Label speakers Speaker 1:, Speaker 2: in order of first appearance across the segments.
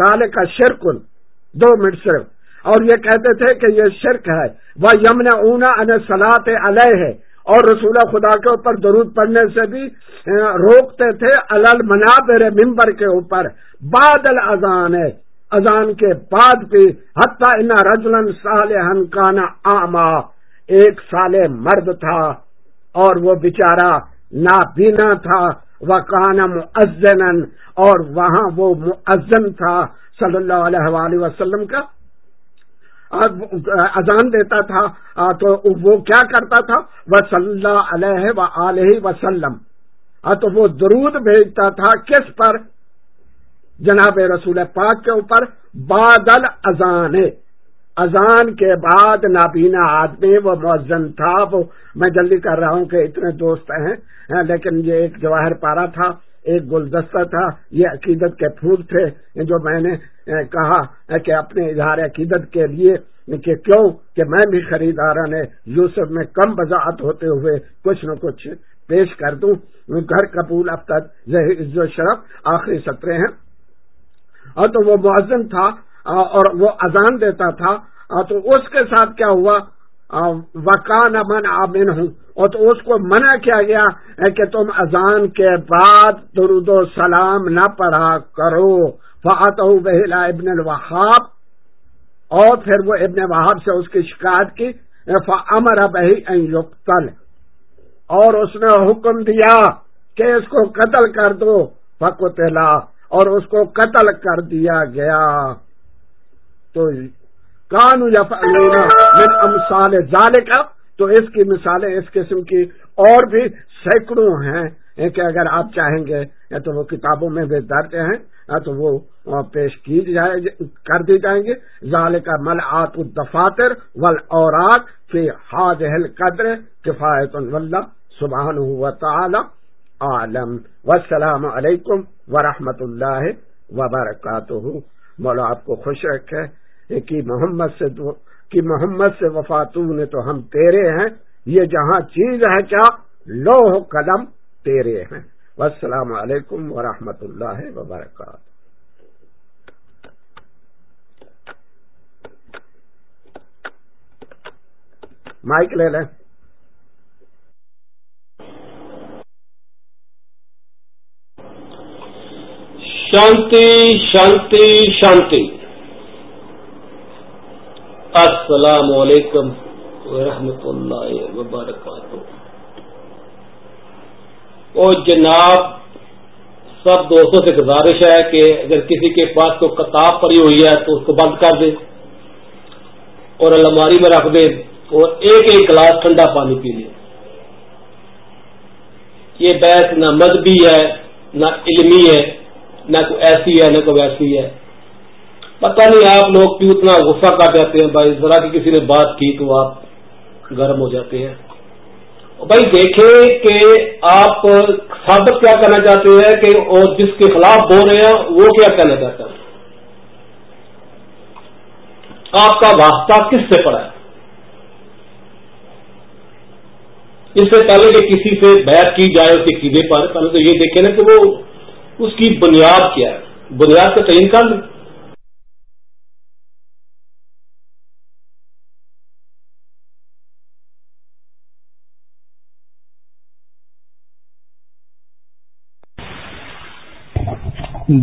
Speaker 1: ظال کا شرکن دو منٹ صرف اور یہ کہتے تھے کہ یہ شرک ہے وہ یمن اونا ان سلاط علیہ ہے اور رسول خدا کے اوپر درود پڑنے سے بھی روکتے تھے الل منا ممبر کے اوپر بادل ازان ہے اذان کے بعد بھی حتہ رجلن سال کانا آما ایک سال مرد تھا اور وہ بیچارہ نابینا تھا وقان مزن اور وہاں وہ مزن تھا صلی اللہ علیہ وآلہ وسلم کا اذان دیتا تھا تو وہ کیا کرتا تھا وہ صلی اللہ علیہ و علیہ وسلم تو وہ درود بھیجتا تھا کس پر جناب رسول پاک کے اوپر بادل اذان اذان کے بعد نابینا آدمی وہ مؤزن تھا وہ میں جلدی کر رہا ہوں کہ اتنے دوست ہیں لیکن یہ ایک جواہر پارا تھا ایک گلدستہ تھا یہ عقیدت کے پھول تھے جو میں نے کہا کہ اپنے اظہار عقیدت کے لیے کہ کیوں کہ میں بھی خریدارا نے یوسف میں کم بذاحت ہوتے ہوئے کچھ نہ کچھ پیش کر دوں گھر قبول اب تک عز و شرف آخری سطرے ہیں اور تو وہ مؤزن تھا اور وہ اذان دیتا تھا تو اس کے ساتھ کیا ہوا وکان امن آمن ہوں اور تو اس کو منع کیا گیا کہ تم اذان کے بعد درود و سلام نہ پڑھا کرو بہلا ابن الوہاب اور پھر وہ ابن وہاب سے اس کی شکایت کی فا امر نے حکم دیا کہ اس کو قتل کر دو فکو اور اس کو قتل کر دیا گیا تو کانو یا مثال ظال کا تو اس کی مثالیں اس قسم کی اور بھی سینکڑوں ہیں کہ اگر آپ چاہیں گے یا تو وہ کتابوں میں بھی درج ہیں یا تو وہ پیش کی جائے کر دی جائیں گے ظال کا مل آت الدفاتر ول حاض قدر کفایت اللہ سبحان و تعالی عالم وسلام علیکم ورحمۃ اللہ وبرکاتہ بولو آپ کو خوش رکھے کہ محمد سے محمد سے وفاتوں نے تو ہم تیرے ہیں یہ جہاں چیز ہے کیا لوہ قلم تیرے ہیں السلام علیکم ورحمۃ اللہ وبرکاتہ مائک لے لیں شانتی شانتی شانتی السلام علیکم ورحمۃ اللہ وبرکاتہ اور جناب سب دوستوں سے گزارش ہے کہ اگر کسی کے پاس کوئی کتاب پڑی ہوئی ہے تو اس کو بند کر دے اور الماری میں رکھ دے اور ایک ایک گلاس ٹھنڈا پانی پی لے یہ بحث نہ مذہبی ہے نہ علمی ہے نہ کوئی ایسی ہے نہ کوئی ویسی ہے پتا نہیں آپ لوگ کیوں اتنا غصہ کر جاتے ہیں بھائی ذرا کہ کی کسی نے بات کی تو آپ گرم ہو جاتے ہیں بھائی دیکھیں کہ آپ سابق کیا کرنا چاہتے ہیں کہ اور جس کے خلاف بول رہے ہیں وہ کیا کہنا چاہتا ہے آپ کا واسطہ کس سے پڑا ہے اس سے پہلے کہ کسی سے بحث کی جائے اس کے قیمے پر پہلے تو یہ دیکھیں نا کہ وہ اس کی بنیاد کیا ہے بنیاد کا تعین کر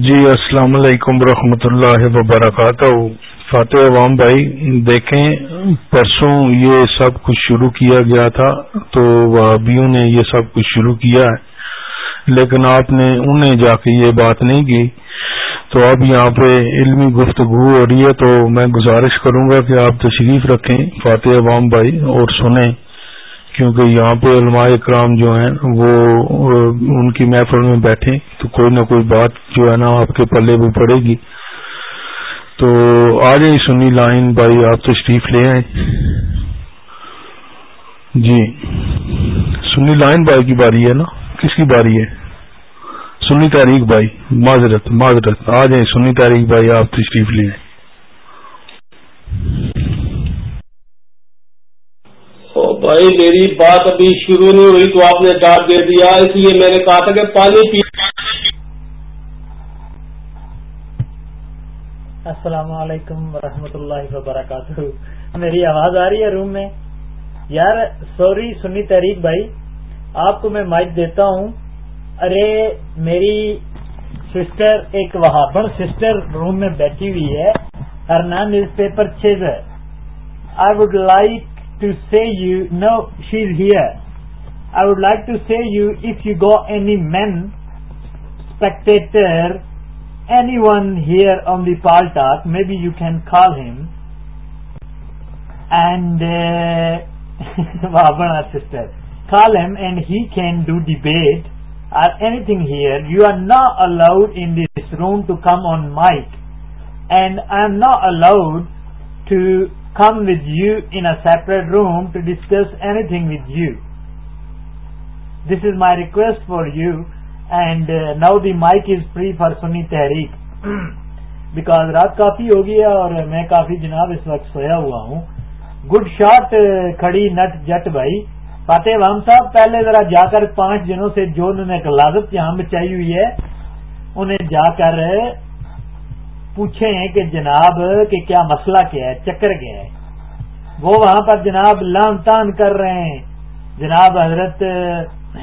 Speaker 2: جی السلام علیکم ورحمۃ اللہ وبرکاتہ فاتح عوام بھائی دیکھیں پرسوں یہ سب کچھ شروع کیا گیا تھا تو وہابیوں نے یہ سب کچھ شروع کیا ہے لیکن آپ نے انہیں جا کے یہ بات نہیں کی تو اب یہاں پہ علمی گفتگو ہو رہی ہے تو میں گزارش کروں گا کہ آپ تشریف رکھیں فاتح عوام بھائی اور سنیں کیونکہ یہاں پہ علماء اکرام جو ہیں وہ ان کی محفل میں بیٹھے تو کوئی نہ کوئی بات جو ہے نا آپ کے پلے وہ پڑے گی تو آ جائیں سنی لائن بھائی آپ تو لے آئے جی سنی لائن بھائی کی باری ہے نا کس کی باری ہے سنی تاریخ بھائی معذرت معذرت آ جائیں سنی تاریخ بھائی آپ تو لے آئے بھائی میری بات ابھی شروع نہیں ہوئی تو آپ نے ڈانٹ دے دیا اس لیے میں نے
Speaker 3: کہا تھا کہ پانی پی السلام علیکم ورحمۃ اللہ وبرکاتہ میری آواز آ رہی ہے روم میں یار سوری سنی تحریک بھائی آپ کو میں مائک دیتا ہوں ارے میری سسٹر ایک وہاں پر سسٹر روم میں بیٹھی ہوئی ہے ہر نام نیوز پیپر چیز ہے I would like to say you, no, she's here. I would like to say you, if you got any men, spectator, anyone here on the paltak, maybe you can call him. And Vabana uh, sister, call him and he can do debate or anything here. You are not allowed in this room to come on mic, and I am not allowed to come with you in separate room to discuss anything with you this is my request for you and now the mic is free for Sunni Tehreek because رات کافی ہوگی ہے اور میں کافی جناب اس وقت سویا ہوا ہوں good shot کھڑی نٹ جٹ بھائی فاتح وام صاحب پہلے ذرا جا کر پانچ دنوں سے جو انہوں نے غلازت یہاں بچائی ہوئی ہے انہیں جا کر پوچھے ہیں کہ جناب کہ کیا مسئلہ کیا ہے چکر کیا ہے وہ وہاں پر جناب لان تان کر رہے ہیں جناب حضرت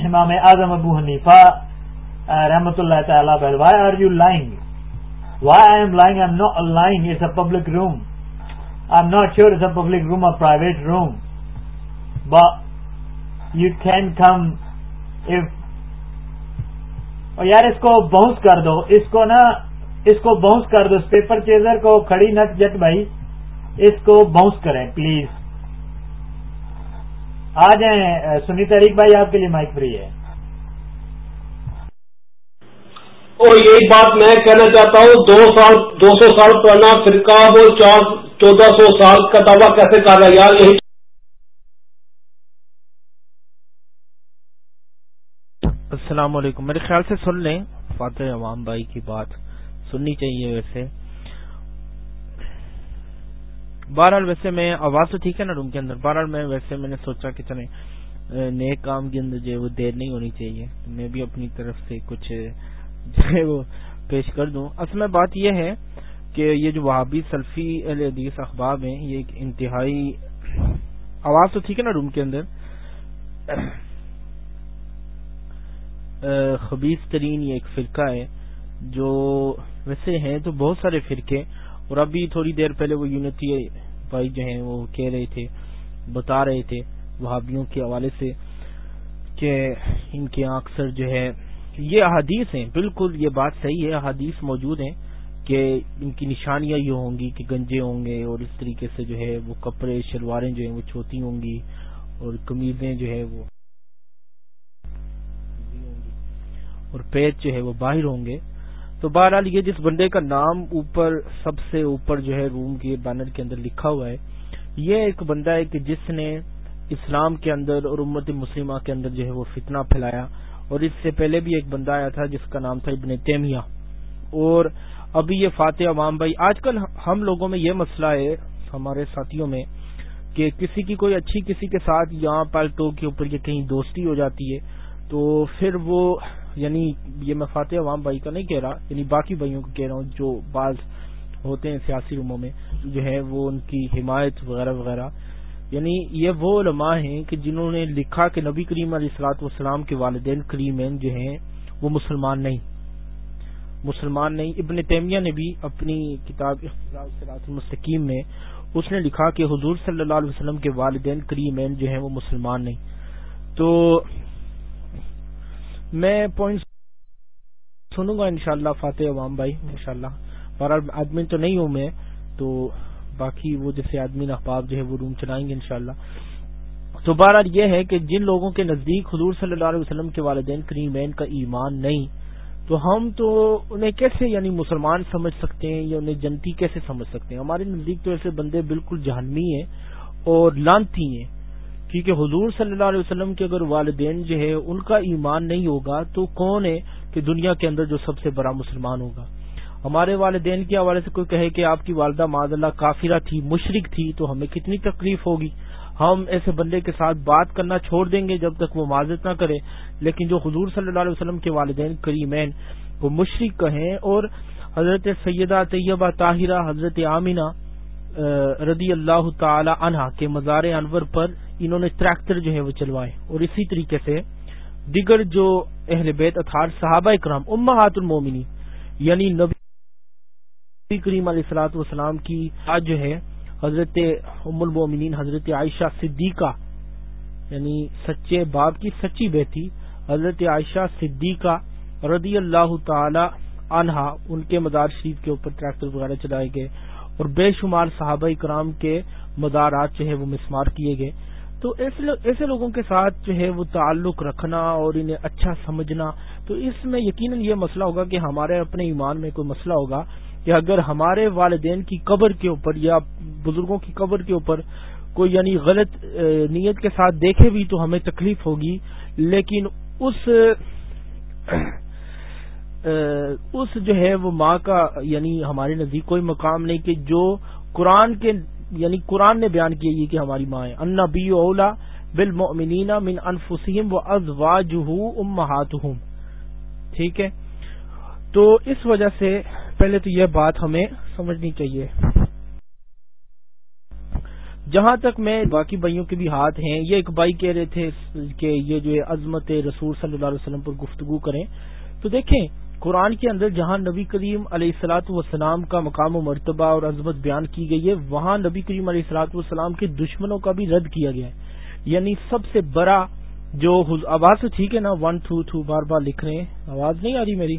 Speaker 3: امام اعظم ابو حنیفہ رحمۃ اللہ تعالیٰ why are you lying why I am lying I know lying is a public room I am not sure is a public room اور private room you can come if یار اس کو بہت کر دو اس کو نا اس کو باؤنس کر دو پیپر چیزر کو کھڑی نٹ جٹ بھائی اس کو باؤنس کریں پلیز آ جائیں سنی تاریخ بھائی آپ کے لیے مائک فری ہے
Speaker 1: اور یہی بات میں کہنا چاہتا ہوں دو سال دو سو سال پرانا فرقہ وہ چار چودہ سو سال کا دعویٰ کیسے کر ہے یار یہی
Speaker 4: السلام علیکم میرے خیال سے سن لیں فاتح عوام بھائی کی بات سننی چاہیے ویسے بہرحال ویسے میں آواز تو ٹھیک ہے نا روم کے اندر بہرحال میں ویسے میں نے سوچا کہ چلے نئے کام کے اندر جو وہ دیر نہیں ہونی چاہیے میں بھی اپنی طرف سے کچھ جو وہ پیش کر دوں اصل میں بات یہ ہے کہ یہ جو وہابی سلفی الحدیث اخباب ہیں یہ ایک انتہائی آواز تو ٹھیک ہے نا روم کے اندر خبیز ترین یہ ایک فرقہ ہے جو ویسے ہیں تو بہت سارے فرقے اور ابھی تھوڑی دیر پہلے وہ یونتی بھائی جو ہیں وہ کہہ رہے تھے بتا رہے تھے وہابیوں کے حوالے سے کہ ان کے اکثر جو ہے یہ احادیث ہیں بالکل یہ بات صحیح ہے احادیث موجود ہیں کہ ان کی نشانیاں یہ ہوں گی کہ گنجے ہوں گے اور اس طریقے سے جو ہے وہ کپڑے شلواریں جو ہیں وہ چھوٹی ہوں گی اور کمیزیں جو ہے وہ اور پیٹ جو ہے وہ باہر ہوں گے تو بہرحال یہ جس بندے کا نام اوپر سب سے اوپر جو ہے روم کے بینر کے اندر لکھا ہوا ہے یہ ایک بندہ ہے کہ جس نے اسلام کے اندر اور امت مسلمہ کے اندر جو ہے وہ فتنہ پھیلایا اور اس سے پہلے بھی ایک بندہ آیا تھا جس کا نام تھا ابن تیمیا اور ابھی یہ فاتح عوام بھائی آج کل ہم لوگوں میں یہ مسئلہ ہے ہمارے ساتھیوں میں کہ کسی کی کوئی اچھی کسی کے ساتھ یہاں پالٹو کے اوپر یہ کہیں دوستی ہو جاتی ہے تو پھر وہ یعنی یہ میں فاتح عوام بھائی کا نہیں کہہ رہا یعنی باقی بھائیوں کو کہہ رہا ہوں جو بعض ہوتے ہیں سیاسی روموں میں جو ہے وہ ان کی حمایت وغیرہ وغیرہ یعنی یہ وہ علماء ہیں کہ جنہوں نے لکھا کہ نبی کریم علیہ السلاط والسلام کے والدین کریمین جو ہیں وہ مسلمان نہیں مسلمان نہیں ابن تیمیہ نے بھی اپنی کتاب اختلاط المستقیم میں اس نے لکھا کہ حضور صلی اللہ علیہ وسلم کے والدین کریمین جو ہیں وہ مسلمان نہیں تو میں پوائنٹ سنوں گا انشاءاللہ فاتح عوام بھائی انشاءاللہ شاء اللہ آدمی تو نہیں ہوں میں تو باقی وہ جیسے آدمی احباب جو ہے وہ روم چلائیں گے انشاءاللہ تو بہرحال یہ ہے کہ جن لوگوں کے نزدیک حضور صلی اللہ علیہ وسلم کے والدین کریمین کا ایمان نہیں تو ہم تو انہیں کیسے یعنی مسلمان سمجھ سکتے ہیں یا انہیں جنتی کیسے سمجھ سکتے ہیں ہمارے نزدیک تو ایسے بندے بالکل جہنمی ہیں اور لانتی ہیں حضور صلی اللہ علیہ وسلم کے اگر والدین جو ہے ان کا ایمان نہیں ہوگا تو کون ہے کہ دنیا کے اندر جو سب سے بڑا مسلمان ہوگا ہمارے والدین کے حوالے سے کوئی کہے کہ آپ کی والدہ معذ اللہ کافرہ تھی مشرق تھی تو ہمیں کتنی تکلیف ہوگی ہم ایسے بندے کے ساتھ بات کرنا چھوڑ دیں گے جب تک وہ معذرت نہ کرے لیکن جو حضور صلی اللہ علیہ وسلم کے والدین کریمین وہ مشرق کہیں اور حضرت سیدہ طیبہ طاہرہ حضرت آمینہ رضی اللہ تعالی عنہ کے مزار انور پر انہوں نے ٹریکٹر جو ہے وہ چلوائے اور اسی طریقے سے دیگر جو اہل بیت اطہار صحابہ اکرام امہات المومنی یعنی نبی کریم علیہ السلاۃ والسلام کی آج جو ہے حضرت ام المومنین حضرت عائشہ صدیقہ یعنی سچے باپ کی سچی بیٹی حضرت عائشہ صدیقہ رضی اللہ تعالی عنہ ان کے مدار شریف کے اوپر ٹریکٹر وغیرہ چلائے گئے اور بے شمار صحابہ کرام کے مدارات جو ہے وہ مسمار کیے گئے تو ایسے لوگوں کے ساتھ جو ہے وہ تعلق رکھنا اور انہیں اچھا سمجھنا تو اس میں یقیناً یہ مسئلہ ہوگا کہ ہمارے اپنے ایمان میں کوئی مسئلہ ہوگا یا اگر ہمارے والدین کی قبر کے اوپر یا بزرگوں کی قبر کے اوپر کوئی یعنی غلط نیت کے ساتھ دیکھے بھی تو ہمیں تکلیف ہوگی لیکن اس اس جو ہے وہ ماں کا یعنی ہمارے نزدیک کوئی مقام نہیں کہ جو قرآن کے یعنی قرآن نے بیان کیا یہ کہ ہماری ماں انا بی اولا بل مومنینا من انفسیم و از واجہ ٹھیک ہے تو اس وجہ سے پہلے تو یہ بات ہمیں سمجھنی چاہیے جہاں تک میں باقی بھائیوں کے بھی ہاتھ ہیں یہ ایک بھائی کہہ رہے تھے کہ یہ جو عظمت رسول صلی اللہ علیہ وسلم پر گفتگو کریں تو دیکھیں قرآن کے اندر جہاں نبی کریم علیہ السلاۃ والسلام کا مقام و مرتبہ اور عظمت بیان کی گئی ہے وہاں نبی کریم علیہ السلاۃ والسلام کے دشمنوں کا بھی رد کیا گیا ہے یعنی سب سے بڑا جو آواز تو ٹھیک ہے نا ون ٹو ٹو بار بار لکھ رہے ہیں آواز نہیں آ رہی میری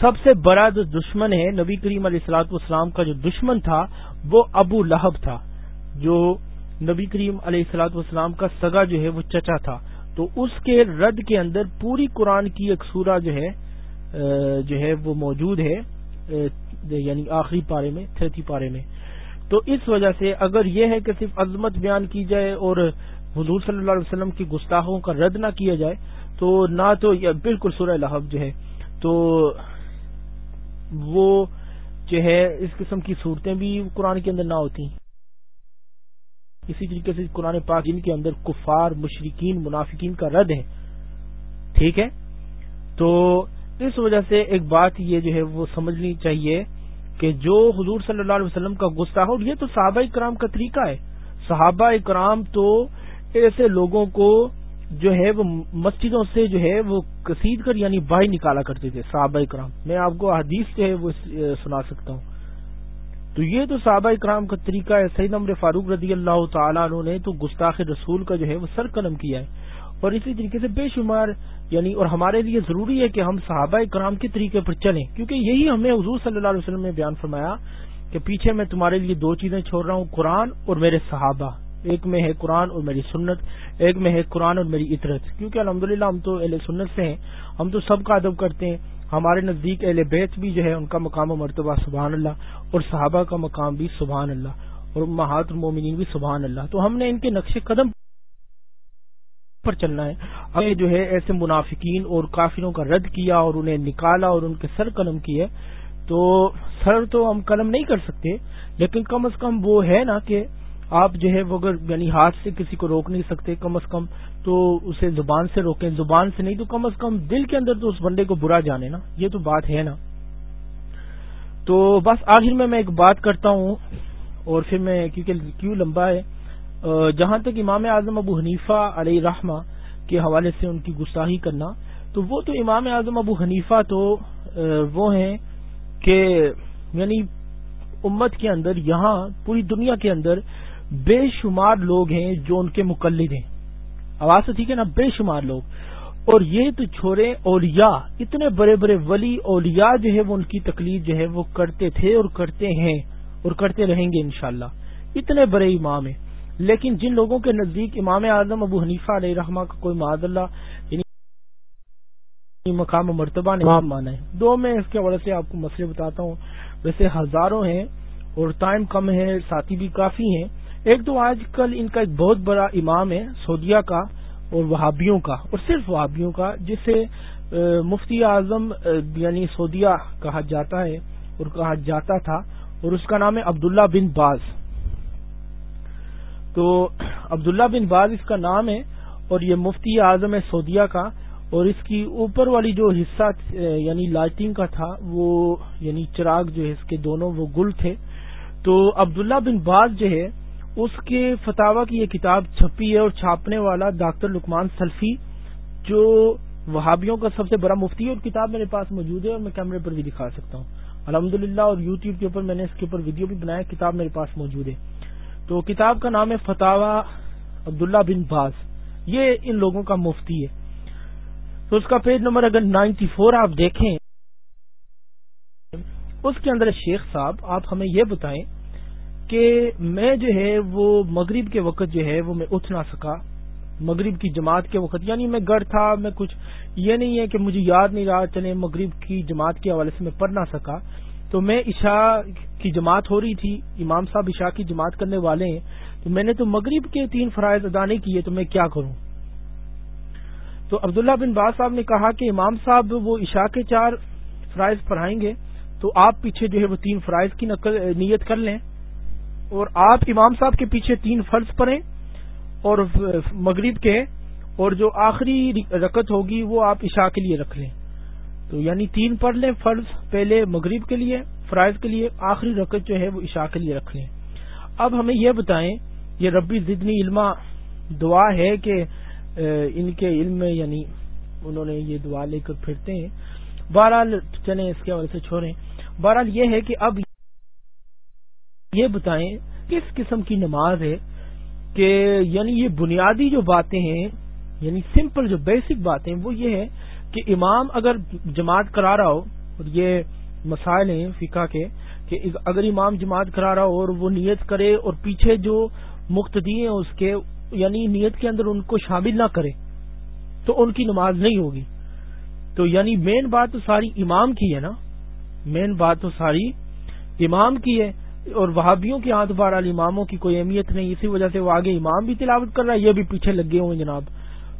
Speaker 4: سب سے بڑا جو دشمن ہے نبی کریم علیہ السلاط والسلام کا جو دشمن تھا وہ ابو لہب تھا جو نبی کریم علیہ السلاۃ والسلام کا سگا جو ہے وہ چچا تھا تو اس کے رد کے اندر پوری قرآن کی ایک سورہ جو ہے جو ہے وہ موجود ہے یعنی آخری پارے میں تھرتی پارے میں تو اس وجہ سے اگر یہ ہے کہ صرف عظمت بیان کی جائے اور حضور صلی اللہ علیہ وسلم کی گستاخوں کا رد نہ کیا جائے تو نہ تو بالکل سورہ لہب جو ہے تو وہ جو ہے اس قسم کی صورتیں بھی قرآن کے اندر نہ ہوتی اسی طریقے سے قرآن پاک ان کے اندر کفار مشرقین منافقین کا رد ہے ٹھیک ہے تو اس وجہ سے ایک بات یہ جو ہے وہ سمجھنی چاہیے کہ جو حضور صلی اللہ علیہ وسلم کا غصہ ہو یہ تو صحابہ اکرام کا طریقہ ہے صحابہ اکرام تو ایسے لوگوں کو جو ہے وہ مسجدوں سے جو ہے وہ کسید کر یعنی باہر نکالا کرتے تھے صحابہ اکرام میں آپ کو حدیث جو ہے وہ سنا سکتا ہوں تو یہ تو صحابہ اکرام کا طریقہ ہے صحیح نمرے فاروق رضی اللہ تعالیٰ عنہ نے تو گستاخ رسول کا جو ہے وہ سر قلم کیا ہے اور اسی طریقے سے بے شمار یعنی اور ہمارے لیے ضروری ہے کہ ہم صحابہ اکرام کے طریقے پر چلیں کیونکہ یہی ہمیں حضور صلی اللہ علیہ وسلم نے بیان فرمایا کہ پیچھے میں تمہارے لیے دو چیزیں چھوڑ رہا ہوں قرآن اور میرے صحابہ ایک میں ہے قرآن اور میری سنت ایک میں ہے قرآن اور میری عطرت کیونکہ الحمد ہم تو اہل سنت سے ہیں ہم تو سب کا ادب کرتے ہیں ہمارے نزدیک اہل بیت بھی جو ہے ان کا مقام و مرتبہ سبحان اللہ اور صحابہ کا مقام بھی سبحان اللہ اور مہاترمومن بھی سبحان اللہ تو ہم نے ان کے نقش قدم پر چلنا ہے ہمیں جو ہے ایسے منافقین اور کافروں کا رد کیا اور انہیں نکالا اور ان کے سر قلم کیے تو سر تو ہم قلم نہیں کر سکتے لیکن کم از کم وہ ہے نا کہ آپ جو ہے وہ اگر یعنی ہاتھ سے کسی کو روک نہیں سکتے کم از کم تو اسے زبان سے روکیں زبان سے نہیں تو کم از کم دل کے اندر تو اس بندے کو برا جانے نا یہ تو بات ہے نا تو بس آخر میں میں ایک بات کرتا ہوں اور پھر میں کیونکہ کیوں لمبا ہے جہاں تک امام اعظم ابو حنیفہ علیہ رحمہ کے حوالے سے ان کی گستاحی کرنا تو وہ تو امام اعظم ابو حنیفہ تو وہ ہیں کہ یعنی امت کے اندر یہاں پوری دنیا کے اندر بے شمار لوگ ہیں جو ان کے مقلد ہیں آواز تو ٹھیک ہے نا بے شمار لوگ اور یہ تو چھوڑے اولیاء اتنے بڑے بڑے ولی اولیاء جو ہے وہ ان کی تکلیف جو ہے وہ کرتے تھے اور کرتے ہیں اور کرتے رہیں گے انشاءاللہ اتنے بڑے امام ہیں لیکن جن لوگوں کے نزدیک امام اعظم ابو حنیفہ علیہ رحمہ کا کوئی اللہ یعنی مقام مرتبہ نے مانا ہے دو میں اس کے حوالے سے آپ کو مسئلے بتاتا ہوں ویسے ہزاروں ہیں اور ٹائم کم ہے ساتھی بھی کافی ہیں ایک تو آج کل ان کا ایک بہت بڑا امام ہے سعودیا کا اور وہابیوں کا اور صرف وہابیوں کا جسے مفتی اعظم یعنی سعودیا کہا جاتا ہے اور کہا جاتا تھا اور اس کا نام ہے عبداللہ بن باز تو عبداللہ بن باز اس کا نام ہے اور یہ مفتی اعظم ہے سعودیا کا اور اس کی اوپر والی جو حصہ یعنی لائٹنگ کا تھا وہ یعنی چراغ جو ہے اس کے دونوں وہ گل تھے تو عبداللہ بن باز جو ہے اس کے فتح کی یہ کتاب چھپی ہے اور چھاپنے والا ڈاکٹر لکمان سلفی جو وہابیوں کا سب سے بڑا مفتی ہے اور کتاب میرے پاس موجود ہے اور میں کیمرے پر بھی دکھا سکتا ہوں الحمدللہ اور یوٹیوب کے اوپر میں نے اس کے اوپر ویڈیو بھی بنایا کتاب میرے پاس موجود ہے تو کتاب کا نام ہے فتح عبداللہ بن باز یہ ان لوگوں کا مفتی ہے تو اس کا پیج نمبر اگر نائنٹی فور آپ دیکھیں اس کے اندر شیخ صاحب آپ ہمیں یہ بتائیں کہ میں جو ہے وہ مغرب کے وقت جو ہے وہ میں اٹھ نہ سکا مغرب کی جماعت کے وقت یعنی میں گڑھ تھا میں کچھ یہ نہیں ہے کہ مجھے یاد نہیں رہا چلے مغرب کی جماعت کے حوالے سے میں پڑھ نہ سکا تو میں عشاء کی جماعت ہو رہی تھی امام صاحب عشاء کی جماعت کرنے والے ہیں تو میں نے تو مغرب کے تین فرائض ادا نہیں کیے تو میں کیا کروں تو عبداللہ بن باز صاحب نے کہا کہ امام صاحب وہ عشاء کے چار فرائض پڑھائیں گے تو آپ پیچھے جو ہے وہ تین فرائض کی نقل نیت کر لیں اور آپ امام صاحب کے پیچھے تین فرض پڑھیں اور مغرب کے اور جو آخری رکت ہوگی وہ آپ عشاء کے لیے رکھ لیں تو یعنی تین پڑھ لیں فرض پہلے مغرب کے لیے فرائض کے لیے آخری رکت جو ہے وہ عشاء کے لیے رکھ لیں اب ہمیں یہ بتائیں یہ ربی زدنی علما دعا ہے کہ ان کے علم میں یعنی انہوں نے یہ دعا لے کر پھرتے ہیں بہرحال چلیں اس کے حوالے سے چھوڑیں بہرحال یہ ہے کہ اب یہ بتائیں کس قسم کی نماز ہے کہ یعنی یہ بنیادی جو باتیں ہیں یعنی سمپل جو بیسک باتیں وہ یہ ہے کہ امام اگر جماعت کرا رہا ہو اور یہ مسائل ہیں فقہ کے کہ اگر امام جماعت کرا رہا ہو اور وہ نیت کرے اور پیچھے جو مقتدی ہیں اس کے یعنی نیت کے اندر ان کو شامل نہ کرے تو ان کی نماز نہیں ہوگی تو یعنی مین بات تو ساری امام کی ہے نا مین بات تو ساری امام کی ہے اور وہابیوں کے ہاتھ بار علی اماموں کی کوئی اہمیت نہیں اسی وجہ سے وہ آگے امام بھی تلاوت کر رہا ہے یہ بھی پیچھے لگے ہوئے جناب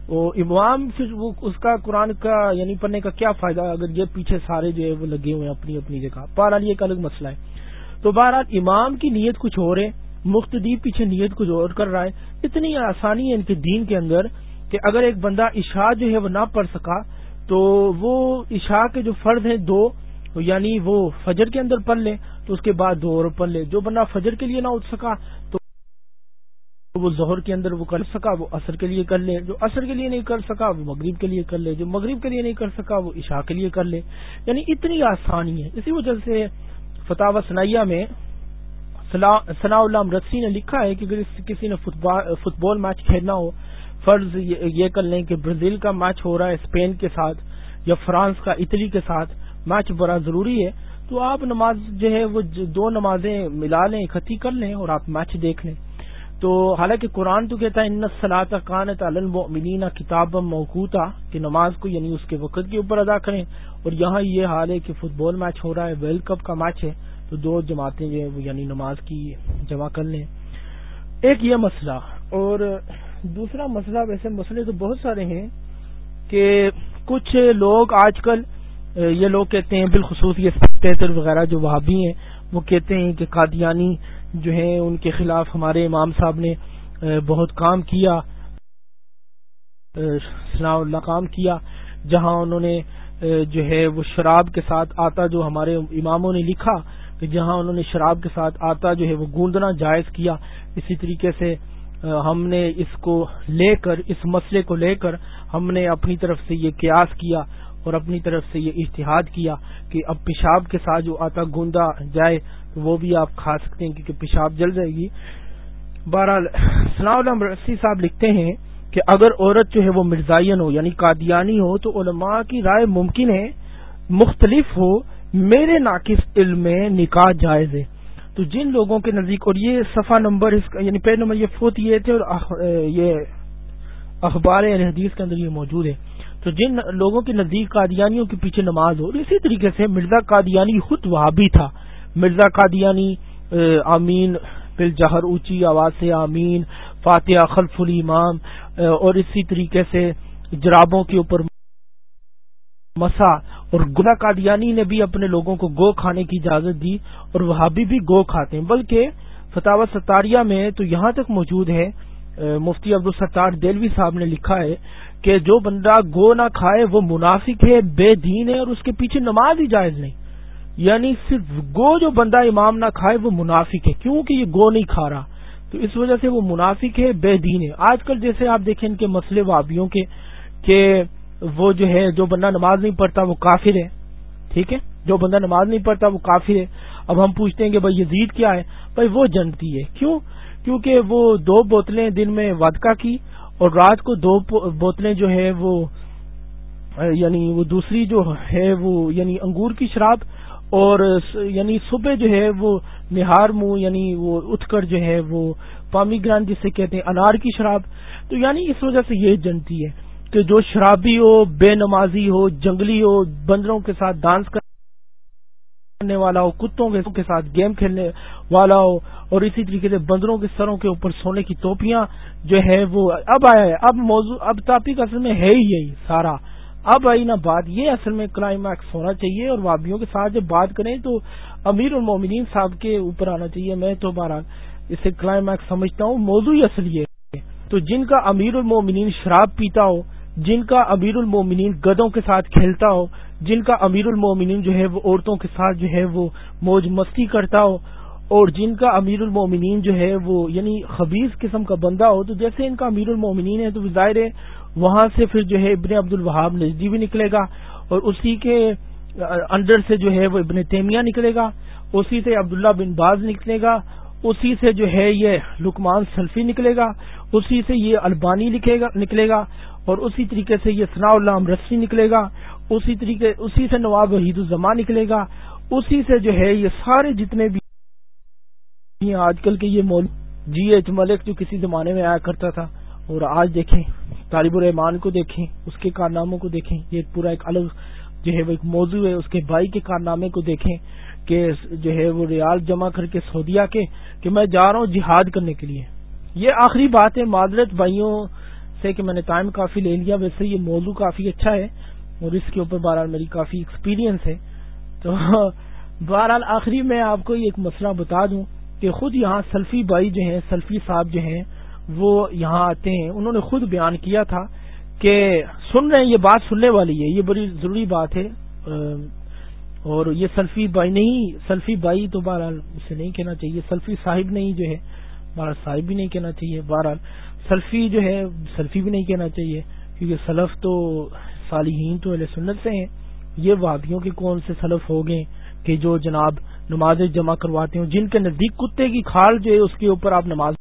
Speaker 4: وہ امام پھر وہ اس کا قرآن کا یعنی پڑھنے کا کیا فائدہ اگر یہ پیچھے سارے جو ہے وہ لگے ہوئے اپنی اپنی جگہ بہرحال یہ ایک الگ مسئلہ ہے تو بہرحال امام کی نیت کچھ اور ہے مختدی پیچھے نیت کچھ اور کر رہا ہے اتنی آسانی ہے ان کے دین کے اندر کہ اگر ایک بندہ عشاء جو ہے وہ نہ پڑھ سکا تو وہ اشاع کے جو فرض ہیں دو تو یعنی وہ فجر کے اندر پڑھ لے تو اس کے بعد دو اور لے جو بنا فجر کے لیے نہ اٹھ سکا تو وہ زہر کے اندر وہ کر سکا وہ اثر کے لیے کر لے جو اثر کے لیے نہیں کر سکا وہ مغرب کے لیے کر لے جو مغرب کے لیے نہیں کر سکا وہ عشاء کے لیے کر لے یعنی اتنی آسانی ہے اسی وجہ سے فتح و میں ثناء اللہ رسی نے لکھا ہے کہ اگر کسی نے فٹ بال میچ کھیلنا ہو فرض یہ کر لیں کہ برازیل کا میچ ہو رہا ہے اسپین کے ساتھ یا فرانس کا اٹلی کے ساتھ میچ بڑا ضروری ہے تو آپ نماز جو ہے وہ دو نمازیں ملا لیں اکٹھی کر لیں اور آپ میچ دیکھ لیں تو حالانکہ قرآن تو کہتا ہے ان سلاطہ کان عالمین کتاب موقوتا کہ نماز کو یعنی اس کے وقت کے اوپر ادا کریں اور یہاں یہ حال ہے کہ فٹ بال میچ ہو رہا ہے ورلڈ کپ کا میچ ہے تو دو جماعتیں جو وہ یعنی نماز کی جمع کر لیں ایک یہ مسئلہ اور دوسرا مسئلہ ویسے مسئلے تو بہت سارے ہیں کہ کچھ لوگ آج کل یہ لوگ کہتے ہیں بالخصوص یہ سب وغیرہ جو وہابی ہیں وہ کہتے ہیں کہ قادیانی جو ہیں ان کے خلاف ہمارے امام صاحب نے بہت کام کیا اللہ کام کیا جہاں انہوں نے جو ہے وہ شراب کے ساتھ آتا جو ہمارے اماموں نے لکھا کہ جہاں انہوں نے شراب کے ساتھ آتا جو ہے وہ گوندنا جائز کیا اسی طریقے سے ہم نے اس کو لے کر اس مسئلے کو لے کر ہم نے اپنی طرف سے یہ قیاس کیا اور اپنی طرف سے یہ اشتہاد کیا کہ اب پیشاب کے ساتھ جو آتا گوندا جائے وہ بھی آپ کھا سکتے ہیں کیونکہ پیشاب جل جائے گی بہرحال سنا رسی صاحب لکھتے ہیں کہ اگر عورت جو ہے وہ مرزائین ہو یعنی قادیانی ہو تو علماء کی رائے ممکن ہے مختلف ہو میرے ناقص علم میں نکاح جائز ہے تو جن لوگوں کے نزدیک اور یہ صفحہ نمبر اس کا یعنی پہ نمبر یہ فوت یہ تھے اور یہ اخبار حدیث کے اندر یہ موجود ہے تو جن لوگوں کے نزدیک قادیانیوں کے پیچھے نماز ہو اسی طریقے سے مرزا قادیانی خود وہابی تھا مرزا قادیانی آمین بل جہر اونچی آواز سے آمین فاتحہ خلف الامام اور اسی طریقے سے جرابوں کے اوپر مسا اور گنا قادیانی نے بھی اپنے لوگوں کو گو کھانے کی اجازت دی اور وہابی بھی گو کھاتے ہیں بلکہ فتح ستاریہ میں تو یہاں تک موجود ہے مفتی عبدالستار دلوی صاحب نے لکھا ہے کہ جو بندہ گو نہ کھائے وہ منافق ہے بے دین ہے اور اس کے پیچھے نماز ہی جائز نہیں یعنی صرف گو جو بندہ امام نہ کھائے وہ منافق ہے کیونکہ یہ گو نہیں کھا رہا تو اس وجہ سے وہ منافق ہے بے دین ہے آج کل جیسے آپ دیکھیں ان کے مسئلے وابیوں کے کہ وہ جو ہے جو بندہ نماز نہیں پڑھتا وہ کافر ہے ٹھیک ہے جو بندہ نماز نہیں پڑھتا وہ کافر ہے اب ہم پوچھتے ہیں کہ بھائی یہ کیا ہے بھائی وہ جنتی ہے کیوں کیونکہ وہ دو بوتلیں دن میں وادکا کی اور رات کو دو بوتلیں جو ہے وہ یعنی وہ دوسری جو ہے وہ یعنی انگور کی شراب اور یعنی صبح جو ہے وہ نہار منہ یعنی وہ اٹھ کر جو ہے وہ پامی گران جسے کہتے ہیں انار کی شراب تو یعنی اس وجہ سے یہ جنتی ہے کہ جو شرابی ہو بے نمازی ہو جنگلی ہو بندروں کے ساتھ ڈانس کرنے والا ہو کتوں کے ساتھ گیم کھیلنے والا ہو اور اسی طریقے سے بندروں کے سروں کے اوپر سونے کی ٹوپیاں جو ہے وہ اب آیا ہے اب موضوع اب ٹاپک اصل میں ہے ہی یہی سارا اب آئی نہ بات یہ اصل میں کلائمیکس ہونا چاہیے اور وابیوں کے ساتھ جب بات کریں تو امیر المومنین صاحب کے اوپر آنا چاہیے میں تو بارہ اسے کلائمیکس سمجھتا ہوں موضوع اصل یہ ہے تو جن کا امیر المومنین شراب پیتا ہو جن کا امیر المومنین گدوں کے ساتھ کھیلتا ہو جن کا امیر المومنین جو ہے وہ عورتوں کے ساتھ جو ہے وہ موج مستی کرتا ہو اور جن کا امیر المومنین جو ہے وہ یعنی خبیز قسم کا بندہ ہو تو جیسے ان کا امیر المومنین ہے تو ظاہر ہے وہاں سے پھر جو ہے ابن عبد الوہاب نجدی بھی نکلے گا اور اسی کے انڈر سے جو ہے وہ ابن تیمیہ نکلے گا اسی سے عبداللہ بن باز نکلے گا اسی سے جو ہے یہ لکمان سلفی نکلے گا اسی سے یہ البانی گا نکلے گا اور اسی طریقے سے یہ ثناء اللہ رسی نکلے گا اسی طریقے اسی سے نواب وحید الزمان نکلے گا اسی سے جو ہے یہ سارے جتنے بھی آج کل کے یہ مول جی ایچ ملک جو کسی زمانے میں آیا کرتا تھا اور آج دیکھیں طالب الرحمان کو دیکھیں اس کے کارناموں کو دیکھیں یہ پورا ایک الگ جو ہے وہ ایک موضوع ہے اس کے بھائی کے کارنامے کو دیکھیں کہ جو ہے وہ ریال جمع کر کے سعودیا کے کہ میں جا رہا ہوں جہاد کرنے کے لیے یہ آخری بات ہے معذرت بھائیوں سے کہ میں نے ٹائم کافی لے لیا ویسے یہ موضوع کافی اچھا ہے اور اس کے اوپر بہرحال میری کافی ایکسپیرینس ہے تو بہرحال آخری میں آپ کو یہ ایک مسئلہ بتا دوں کہ خود یہاں سلفی بائی جو ہیں سلفی صاحب جو ہیں وہ یہاں آتے ہیں انہوں نے خود بیان کیا تھا کہ سن رہے ہیں یہ بات سننے والی ہے یہ بڑی ضروری بات ہے اور یہ سلفی بائی نہیں سلفی بائی تو بہرحال اسے نہیں کہنا چاہیے سلفی صاحب نہیں جو ہے بہرحال صاحب بھی نہیں کہنا چاہیے بہرحال سلفی جو ہے سلفی بھی نہیں کہنا چاہیے کیونکہ سلف تو صالحین تو اہل سنت سے ہیں یہ وادیوں کے کون سے سلف ہو گئے کہ جو جناب نماز جمع کرواتے ہوں جن کے نزدیک کتے کی کھال جو ہے اس کے اوپر آپ نماز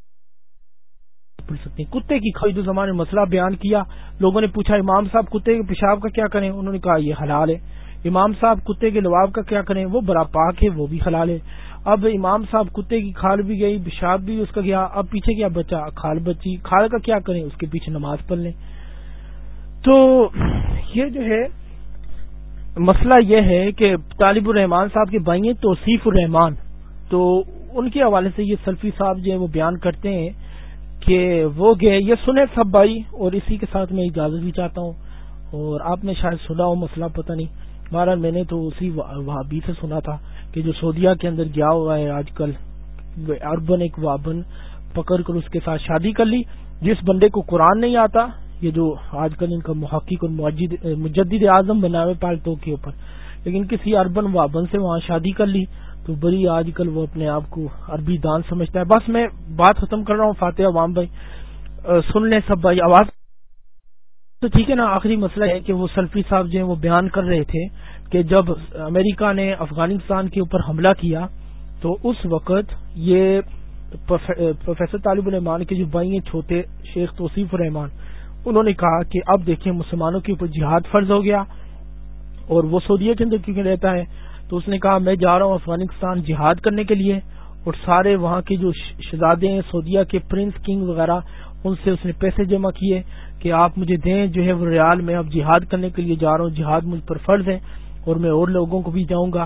Speaker 4: پڑھ سکتے ہیں کتے کی کھال جو مسئلہ بیان کیا لوگوں نے پوچھا امام صاحب کتے کے پیشاب کا کیا کریں انہوں نے کہا یہ حلال ہے امام صاحب کتے کے لواب کا کیا کریں وہ بڑا پاک ہے وہ بھی حلال ہے اب امام صاحب کتے کی کھال بھی گئی پیشاب بھی اس کا گیا اب پیچھے کیا بچا کھال بچی کھال کا کیا کریں اس کے پیچھے نماز پڑھ لیں تو یہ جو ہے مسئلہ یہ ہے کہ طالب الرحمان صاحب کے بھائی ہیں توصیف الرحمان تو ان کے حوالے سے یہ سلفی صاحب جو ہے وہ بیان کرتے ہیں کہ وہ گئے یہ سنیں سب بھائی اور اسی کے ساتھ میں اجازت بھی چاہتا ہوں اور آپ نے شاید سنا ہو مسئلہ پتہ نہیں مارا میں نے تو اسی وہابی سے سنا تھا کہ جو سعودیا کے اندر گیا ہوا ہے آج کل اربن ایک وابن پکڑ کر اس کے ساتھ شادی کر لی جس بندے کو قرآن نہیں آتا یہ جو آج کل ان کا محقق اور مجدد اعظم بنا ہوئے پالتو کے اوپر لیکن کسی اربن وابن سے وہاں شادی کر لی تو بڑی آج کل وہ اپنے آپ کو عربی دان سمجھتا ہے بس میں بات ختم کر رہا ہوں فاتح عوام بھائی سن لیں سب بھائی آواز تو ٹھیک ہے نا آخری مسئلہ ہے کہ وہ سلفی صاحب جو ہیں وہ بیان کر رہے تھے کہ جب امریکہ نے افغانستان کے اوپر حملہ کیا تو اس وقت یہ پروفیسر طالب الرحمان کے جو بھائی ہیں چھوٹے شیخ توصیف الرحمان انہوں نے کہا کہ اب دیکھیں مسلمانوں کے اوپر جہاد فرض ہو گیا اور وہ سعودیا کے اندر کیونکہ رہتا ہے تو اس نے کہا میں جا رہا ہوں افغانستان جہاد کرنے کے لیے اور سارے وہاں کے جو شہزادے ہیں سعودیا کے پرنس کنگ وغیرہ ان سے اس نے پیسے جمع کیے کہ آپ مجھے دیں جو ہے وہ ریال میں اب جہاد کرنے کے لیے جا رہا ہوں جہاد مجھ پر فرض ہے اور میں اور لوگوں کو بھی جاؤں گا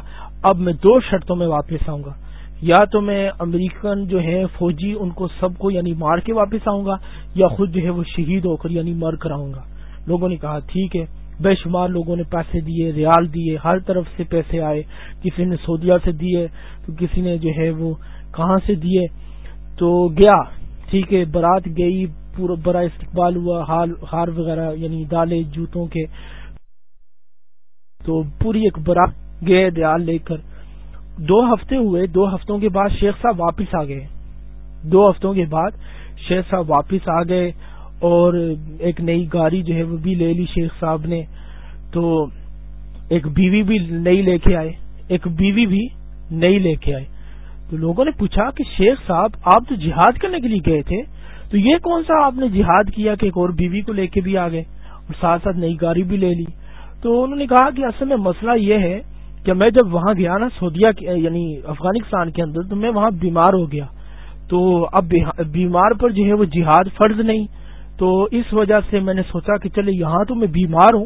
Speaker 4: اب میں دو شرطوں میں واپس آؤں گا یا تو میں امریکن جو ہیں فوجی ان کو سب کو یعنی مار کے واپس آؤں گا یا خود جو ہے وہ شہید ہو کر یعنی مر کر آؤں گا لوگوں نے کہا ٹھیک ہے بے شمار لوگوں نے پیسے دیے ریال دیے ہر طرف سے پیسے آئے کسی نے سعودیہ سے دیے تو کسی نے جو ہے وہ کہاں سے دیے تو گیا ٹھیک ہے برات گئی پورا بڑا استقبال ہوا ہار وغیرہ یعنی دالے جوتوں کے تو پوری ایک برات گئے ریال لے کر دو ہفتے ہوئے دو ہفتوں کے بعد شیخ صاحب واپس آ گئے دو ہفتوں کے بعد شیخ صاحب واپس آ گئے اور ایک نئی گاڑی جو ہے وہ بھی لے لی شیخ صاحب نے تو ایک بیوی بھی نئی لے کے آئے ایک بیوی بھی نئی لے کے آئے تو لوگوں نے پوچھا کہ شیخ صاحب آپ تو جہاد کرنے کے لیے گئے تھے تو یہ کون سا آپ نے جہاد کیا کہ ایک اور بیوی کو لے کے بھی آ گئے اور ساتھ ساتھ نئی گاڑی بھی لے لی تو انہوں نے کہا کہ اصل میں مسئلہ یہ ہے کہ میں جب وہاں گیا نا سعودیا یعنی افغانستان کے اندر تو میں وہاں بیمار ہو گیا تو اب بیمار پر جو ہے وہ جہاد فرض نہیں تو اس وجہ سے میں نے سوچا کہ چلے یہاں تو میں بیمار ہوں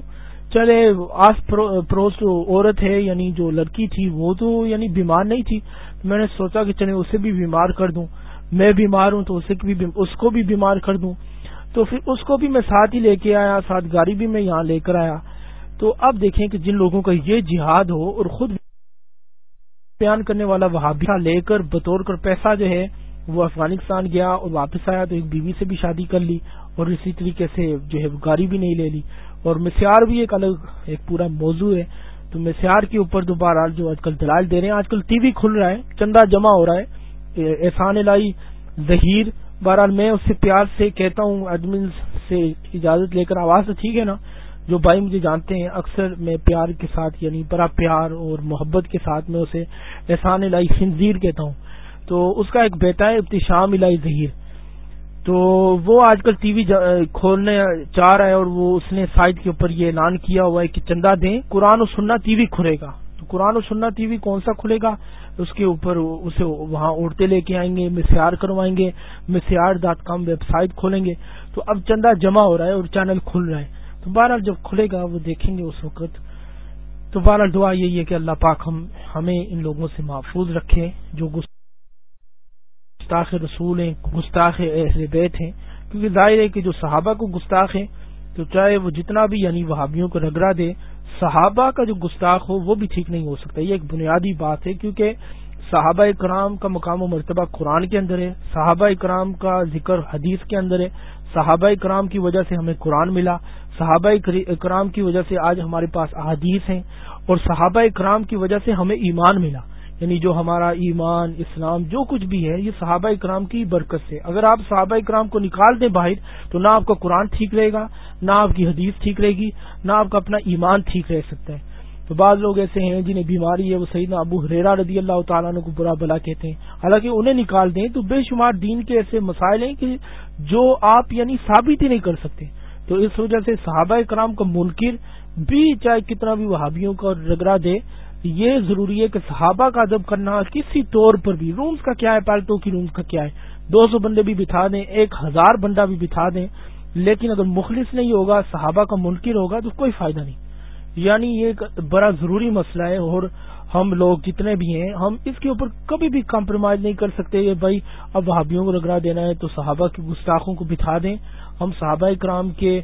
Speaker 4: چلے آس پڑوس جو عورت ہے یعنی جو لڑکی تھی وہ تو یعنی بیمار نہیں تھی میں نے سوچا کہ چلے اسے بھی بیمار کر دوں میں بیمار ہوں تو اسے بھی اس کو بھی بیمار کر دوں تو پھر اس کو بھی میں ساتھ ہی لے کے آیا ساتھ گاڑی بھی میں یہاں لے کر آیا تو اب دیکھیں کہ جن لوگوں کا یہ جہاد ہو اور خود بیان کرنے والا وہابیا لے کر بطور کر پیسہ جو ہے وہ افغانستان گیا اور واپس آیا تو ایک بیوی سے بھی شادی کر لی اور اسی طریقے سے جو ہے گاڑی بھی نہیں لے لی اور مسیار بھی ایک الگ ایک پورا موضوع ہے تو مسیار کے اوپر جو بہرحال جو آج کل دلائل دے رہے ہیں آج کل ٹی وی کھل رہا ہے چندہ جمع ہو رہا ہے احسان اللہ ظہیر بہرحال میں اس سے پیار سے کہتا ہوں سے اجازت لے کر آواز تو ٹھیک ہے نا جو بھائی مجھے جانتے ہیں اکثر میں پیار کے ساتھ یعنی بڑا پیار اور محبت کے ساتھ میں اسے احسان الہی خنزیر کہتا ہوں تو اس کا ایک بیٹا ہے ابتشام الہی ظہیر تو وہ آج کل ٹی وی کھولنے چاہ رہا ہے اور وہ اس نے سائٹ کے اوپر یہ اعلان کیا ہوا ہے کہ چندہ دیں قرآن و سننا ٹی وی کھلے گا تو قرآن و سننا ٹی وی کون سا کھلے گا اس کے اوپر اسے وہاں اڑتے لے کے آئیں گے مسیار کروائیں گے مسیار ڈاٹ کام ویب سائٹ کھولیں گے تو اب چندہ جمع ہو رہا ہے اور چینل کھل رہا ہے تو بارہ جب کھلے گا وہ دیکھیں گے اس وقت تو بہرحال دعا یہی ہے کہ اللہ پاک ہم ہمیں ان لوگوں سے محفوظ رکھے جو گستاخ رسول ہیں گستاخ بیت ہیں کیونکہ ظاہر ہے کہ جو صحابہ کو گستاخ ہیں تو چاہے وہ جتنا بھی یعنی وہابیوں کو رگڑا دے صحابہ کا جو گستاخ ہو وہ بھی ٹھیک نہیں ہو سکتا یہ ایک بنیادی بات ہے کیونکہ صحابہ کرام کا مقام و مرتبہ قرآن کے اندر ہے صحابہ کرام کا ذکر حدیث کے اندر ہے صحابہ کرام کی وجہ سے ہمیں قرآن ملا صحابہ اکرام کی وجہ سے آج ہمارے پاس احادیث ہیں اور صحابہ اکرام کی وجہ سے ہمیں ایمان ملا یعنی جو ہمارا ایمان اسلام جو کچھ بھی ہے یہ صحابہ اکرام کی برکت سے اگر آپ صحابہ اکرام کو نکال دیں باہر تو نہ آپ کا قرآن ٹھیک رہے گا نہ آپ کی حدیث ٹھیک رہے گی نہ آپ کا اپنا ایمان ٹھیک رہ سکتا ہے تو بعض لوگ ایسے ہیں جنہیں بیماری ہے وہ سیدنا ابو ہریرا رضی اللہ تعالیٰ کو برا بلا کہتے ہیں حالانکہ انہیں نکال دیں تو بے شمار دین کے ایسے مسائل ہیں کہ جو آپ یعنی ثابت ہی نہیں کر سکتے تو اس وجہ سے صحابہ کرام کا منکر بھی چاہے کتنا بھی وہابیوں کا رگڑا دے یہ ضروری ہے کہ صحابہ کا ادب کرنا کسی طور پر بھی رومز کا کیا ہے پالتوں کی رومز کا کیا ہے دو سو بندے بھی بٹھا دیں ایک ہزار بندہ بھی بٹھا دیں لیکن اگر مخلص نہیں ہوگا صحابہ کا منکر ہوگا تو کوئی فائدہ نہیں یعنی یہ ایک بڑا ضروری مسئلہ ہے اور ہم لوگ جتنے بھی ہیں ہم اس کے اوپر کبھی بھی کمپرومائز نہیں کر سکتے بھائی اب وہابیوں کو رگڑا دینا ہے تو صحابہ کی گستاخوں کو بٹھا دیں ہم صحابہ اکرام کے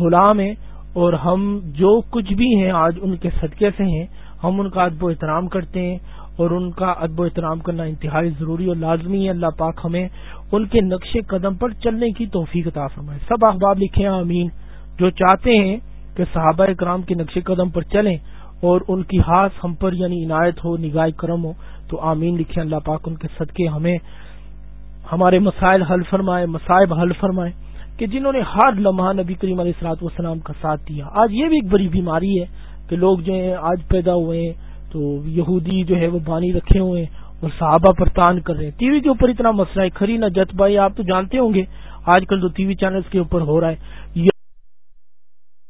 Speaker 4: غلام ہیں اور ہم جو کچھ بھی ہیں آج ان کے صدقے سے ہیں ہم ان کا ادب و احترام کرتے ہیں اور ان کا ادب و احترام کرنا انتہائی ضروری اور لازمی ہے اللہ پاک ہمیں ان کے نقش قدم پر چلنے کی توفیق عطا فرمائے سب احباب لکھیں آمین جو چاہتے ہیں کہ صحابہ کرام کے نقش قدم پر چلیں اور ان کی ہاس ہم پر یعنی عنایت ہو نگاہ کرم ہو تو آمین لکھیں اللہ پاک ان کے صدقے ہمیں ہمارے مسائل حل فرمائے مسائب حل فرمائے کہ جنہوں نے ہر لمحہ نبی کریم علیہ السلاط وسلام کا ساتھ دیا آج یہ بھی ایک بڑی بیماری ہے کہ لوگ جو ہیں آج پیدا ہوئے ہیں تو یہودی جو ہے وہ بانی رکھے ہوئے ہیں اور صحابہ پر تان کر رہے ہیں ٹی وی کے اوپر اتنا مسئلہ ہے کھری نہ جت بھائی آپ تو جانتے ہوں گے آج کل جو ٹی وی چینلز کے اوپر ہو رہا ہے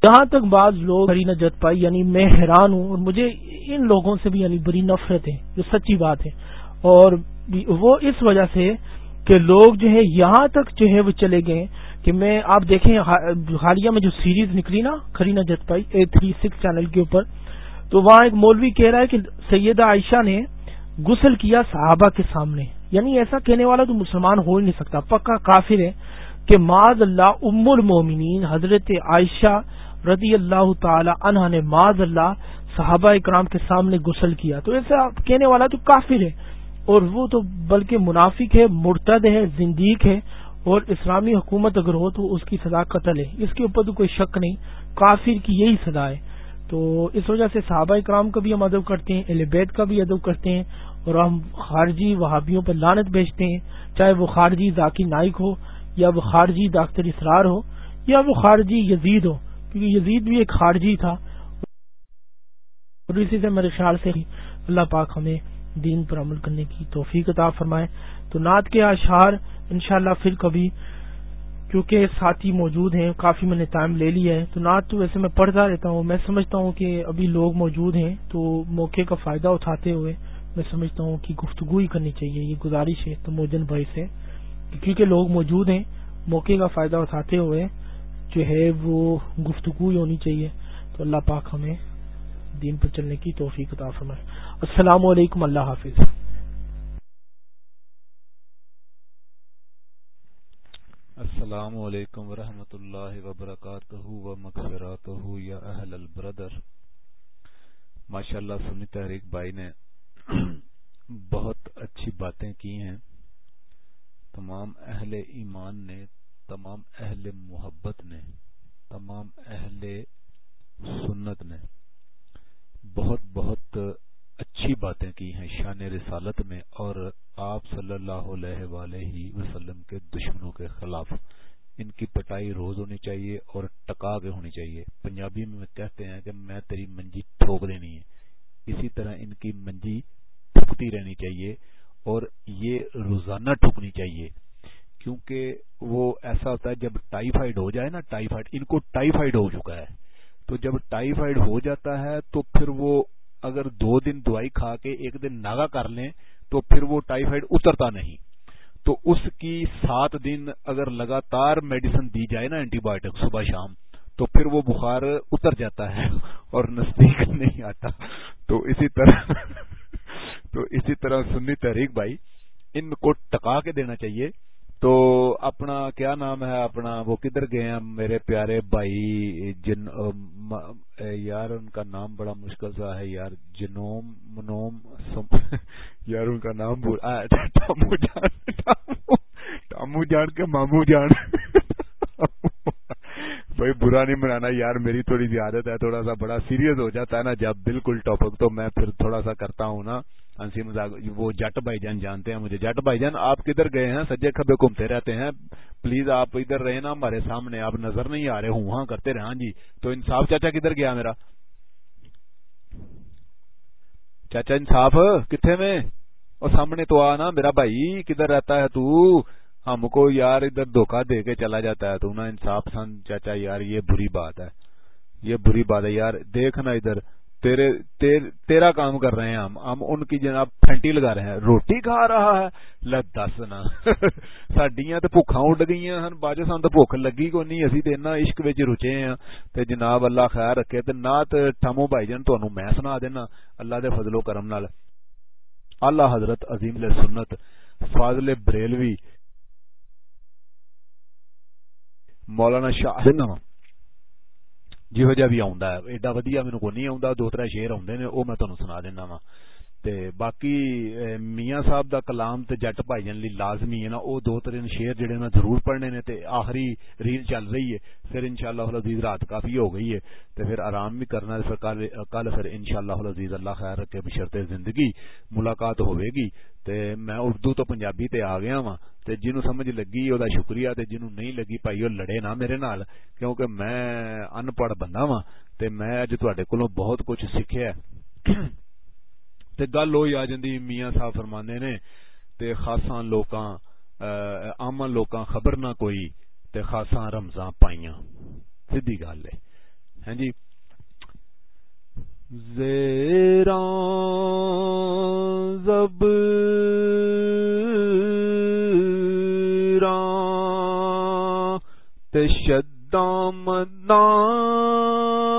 Speaker 4: جہاں تک بعض لوگ بری نجت پائی یعنی میں حیران ہوں اور مجھے ان لوگوں سے بھی یعنی بری نفرت ہے جو سچی بات ہے اور وہ اس وجہ سے کہ لوگ جو ہے یہاں تک جو ہے وہ چلے گئے کہ میں آپ دیکھیں حالیہ میں جو سیریز نکلی نا کرینا جت پائی تھری سکس چینل کے اوپر تو وہاں ایک مولوی کہہ رہا ہے کہ سیدہ عائشہ نے غسل کیا صحابہ کے سامنے یعنی ایسا کہنے والا تو مسلمان ہو ہی نہیں سکتا پکا کافر ہے کہ معذ اللہ ام المومنین حضرت عائشہ رضی اللہ تعالی عنہ نے معذ اللہ صحابہ اکرام کے سامنے غسل کیا تو ایسا کہنے والا تو کافر ہے اور وہ تو بلکہ منافق ہے مرتد ہے زندیق ہے اور اسلامی حکومت اگر ہو تو اس کی سزا قتل ہے اس کے اوپر تو کوئی شک نہیں کافر کی یہی سزا ہے تو اس وجہ سے صحابہ اکرام کا بھی ہم ادب کرتے ہیں اہل بیت کا بھی ادب کرتے ہیں اور ہم خارجی وہابیوں پر لانت بھیجتے ہیں چاہے وہ خارجی ذاکر نائک ہو یا وہ خارجی ڈاکٹر اسرار ہو یا وہ خارجی یزید ہو کیونکہ یزید بھی ایک خارجی تھا اسی سے میرے خیال سے اللہ پاک ہمیں دین پر عمل کرنے کی توفیق عطا فرمائے تو نعت کے اشعار انشاءاللہ پھر کبھی کیونکہ ساتھی موجود ہیں کافی میں نے ٹائم لے لیا ہے تو نعت تو ویسے میں پڑھتا رہتا ہوں میں سمجھتا ہوں کہ ابھی لوگ موجود ہیں تو موقع کا فائدہ اٹھاتے ہوئے میں سمجھتا ہوں کہ گفتگو ہی کرنی چاہیے یہ گزارش ہے تو موجن بھائی سے کیونکہ لوگ موجود ہیں موقع کا فائدہ اٹھاتے ہوئے جو ہے وہ گفتگو ہونی چاہیے تو اللہ پاک ہمیں دین پر چلنے کی توفیق عطا فرمائے السلام علیکم اللہ حافظ
Speaker 5: السلام علیکم ورحمۃ اللہ وبرکاتہ و یا اہل البردر ماشاء اللہ تحریک بھائی نے بہت اچھی باتیں کی ہیں تمام اہل ایمان نے تمام اہل محبت نے تمام اہل سنت نے بہت بہت اچھی باتیں کی ہیں شان رسالت میں اور آپ صلی اللہ علیہ وسلم کے دشمنوں کے خلاف ان کی پٹائی روز ہونی چاہیے اور ٹکا کے ہونی چاہیے پنجابی میں کہتے ہیں کہ میں تیری منجی ٹھوک دینی ہے اسی طرح ان کی منجی ٹھکتی رہنی چاہیے اور یہ روزانہ ٹھکنی چاہیے کیونکہ وہ ایسا ہوتا ہے جب ٹائیفائڈ ہو جائے نا ٹائیفائڈ ان کو ٹائیفائڈ ہو چکا ہے تو جب ٹائیفائڈ ہو جاتا ہے تو پھر وہ اگر دو دن دوائی کھا کے ایک دن ناگا کر لیں تو پھر وہ ٹائیفائڈ اترتا نہیں تو اس کی سات دن اگر لگاتار میڈیسن دی جائے نا اینٹی بایوٹک صبح شام تو پھر وہ بخار اتر جاتا ہے اور نزدیک نہیں آتا تو اسی طرح تو اسی طرح سنی تحریک بھائی ان کو ٹکا کے دینا چاہیے تو اپنا کیا نام ہے اپنا وہ کدھر گئے ہیں میرے پیارے بھائی جن یار ان کا نام بڑا مشکل سا ہے یار جنوم منوم یار ان کا نام جانو ٹامو جان کے مامو جان بھائی برا نہیں منانا یار میری تھوڑی عادت ہے تھوڑا سا بڑا سیریس ہو جاتا ہے نا جب بالکل ٹاپک تو میں پھر تھوڑا سا کرتا ہوں نا وہ جٹ بھائی جان جانتے ہیں مجھے جٹ بھائی جان آپ کدھر گئے ہیں سجے کھبے گھومتے رہتے ہیں پلیز آپ ادھر رہے نا ہمارے سامنے آپ نظر نہیں آ رہے ہوں ہاں کرتے رہے ہاں جی تو انصاف چاچا کدھر گیا میرا چاچا انصاف کتنے میں اور سامنے تو آنا میرا بھائی کدھر رہتا ہے تو ہم کو یار ادھر دھوکا دے کے چلا جاتا ہے تو نا انصاف سن چاچا یار یہ بری بات ہے یہ بری بات ہے یار دیکھنا ادھر تیرے تیر تیرا کام کر رہے رہے ہیں ہیں ہم ہم ان کی جناب پھنٹی لگا روٹی کھا رہا ہے نا سڈیاں اڈ گئی کوشک آ جناب اللہ خیر رکھے نہ نہمو بھائی جان میں سنا دینا اللہ دے فضل و کرم نال اللہ حضرت اضیم سنت فاضل بریلوی مولانا شاہ جیو جہ بھی آڈا ودیا میرے کو نہیں آؤں دو تر شہر آنا دینا وا تے باقی میاں صاحب دا کلام تے جٹ بھائی جان لی لازمی ہے نا او دو ترین شعر جڑے نا ضرور پڑھنے نے تے آخری ریل چل رہی ہے پھر انشاءاللہ العزیز رات کافی ہو گئی ہے تے پھر آرام بھی کرنا ہے پھر کل پھر انشاءاللہ العزیز اللہ خیر رکھے بشرط زندگی ملاقات ہوے گی تے میں اردو تو پنجابی تے آ گیا ہاں تے جنوں سمجھ لگی او دا شکریہ تے جنوں نہیں لگی بھائی او لڑے نا میرے نال کیونکہ میں ان پڑھ بندہ ہاں تے میں اج تہاڈے کولوں بہت کچھ سیکھیا ہے تے گل ہوئی آ جی میاں صاحب فرمانے نے تے خاصاں لوکاں آم لوکاں خبر نہ کوئی تے خاصاں رمضان پائیاں گل ہے ہاں جی
Speaker 6: زیرا زب تشدام دان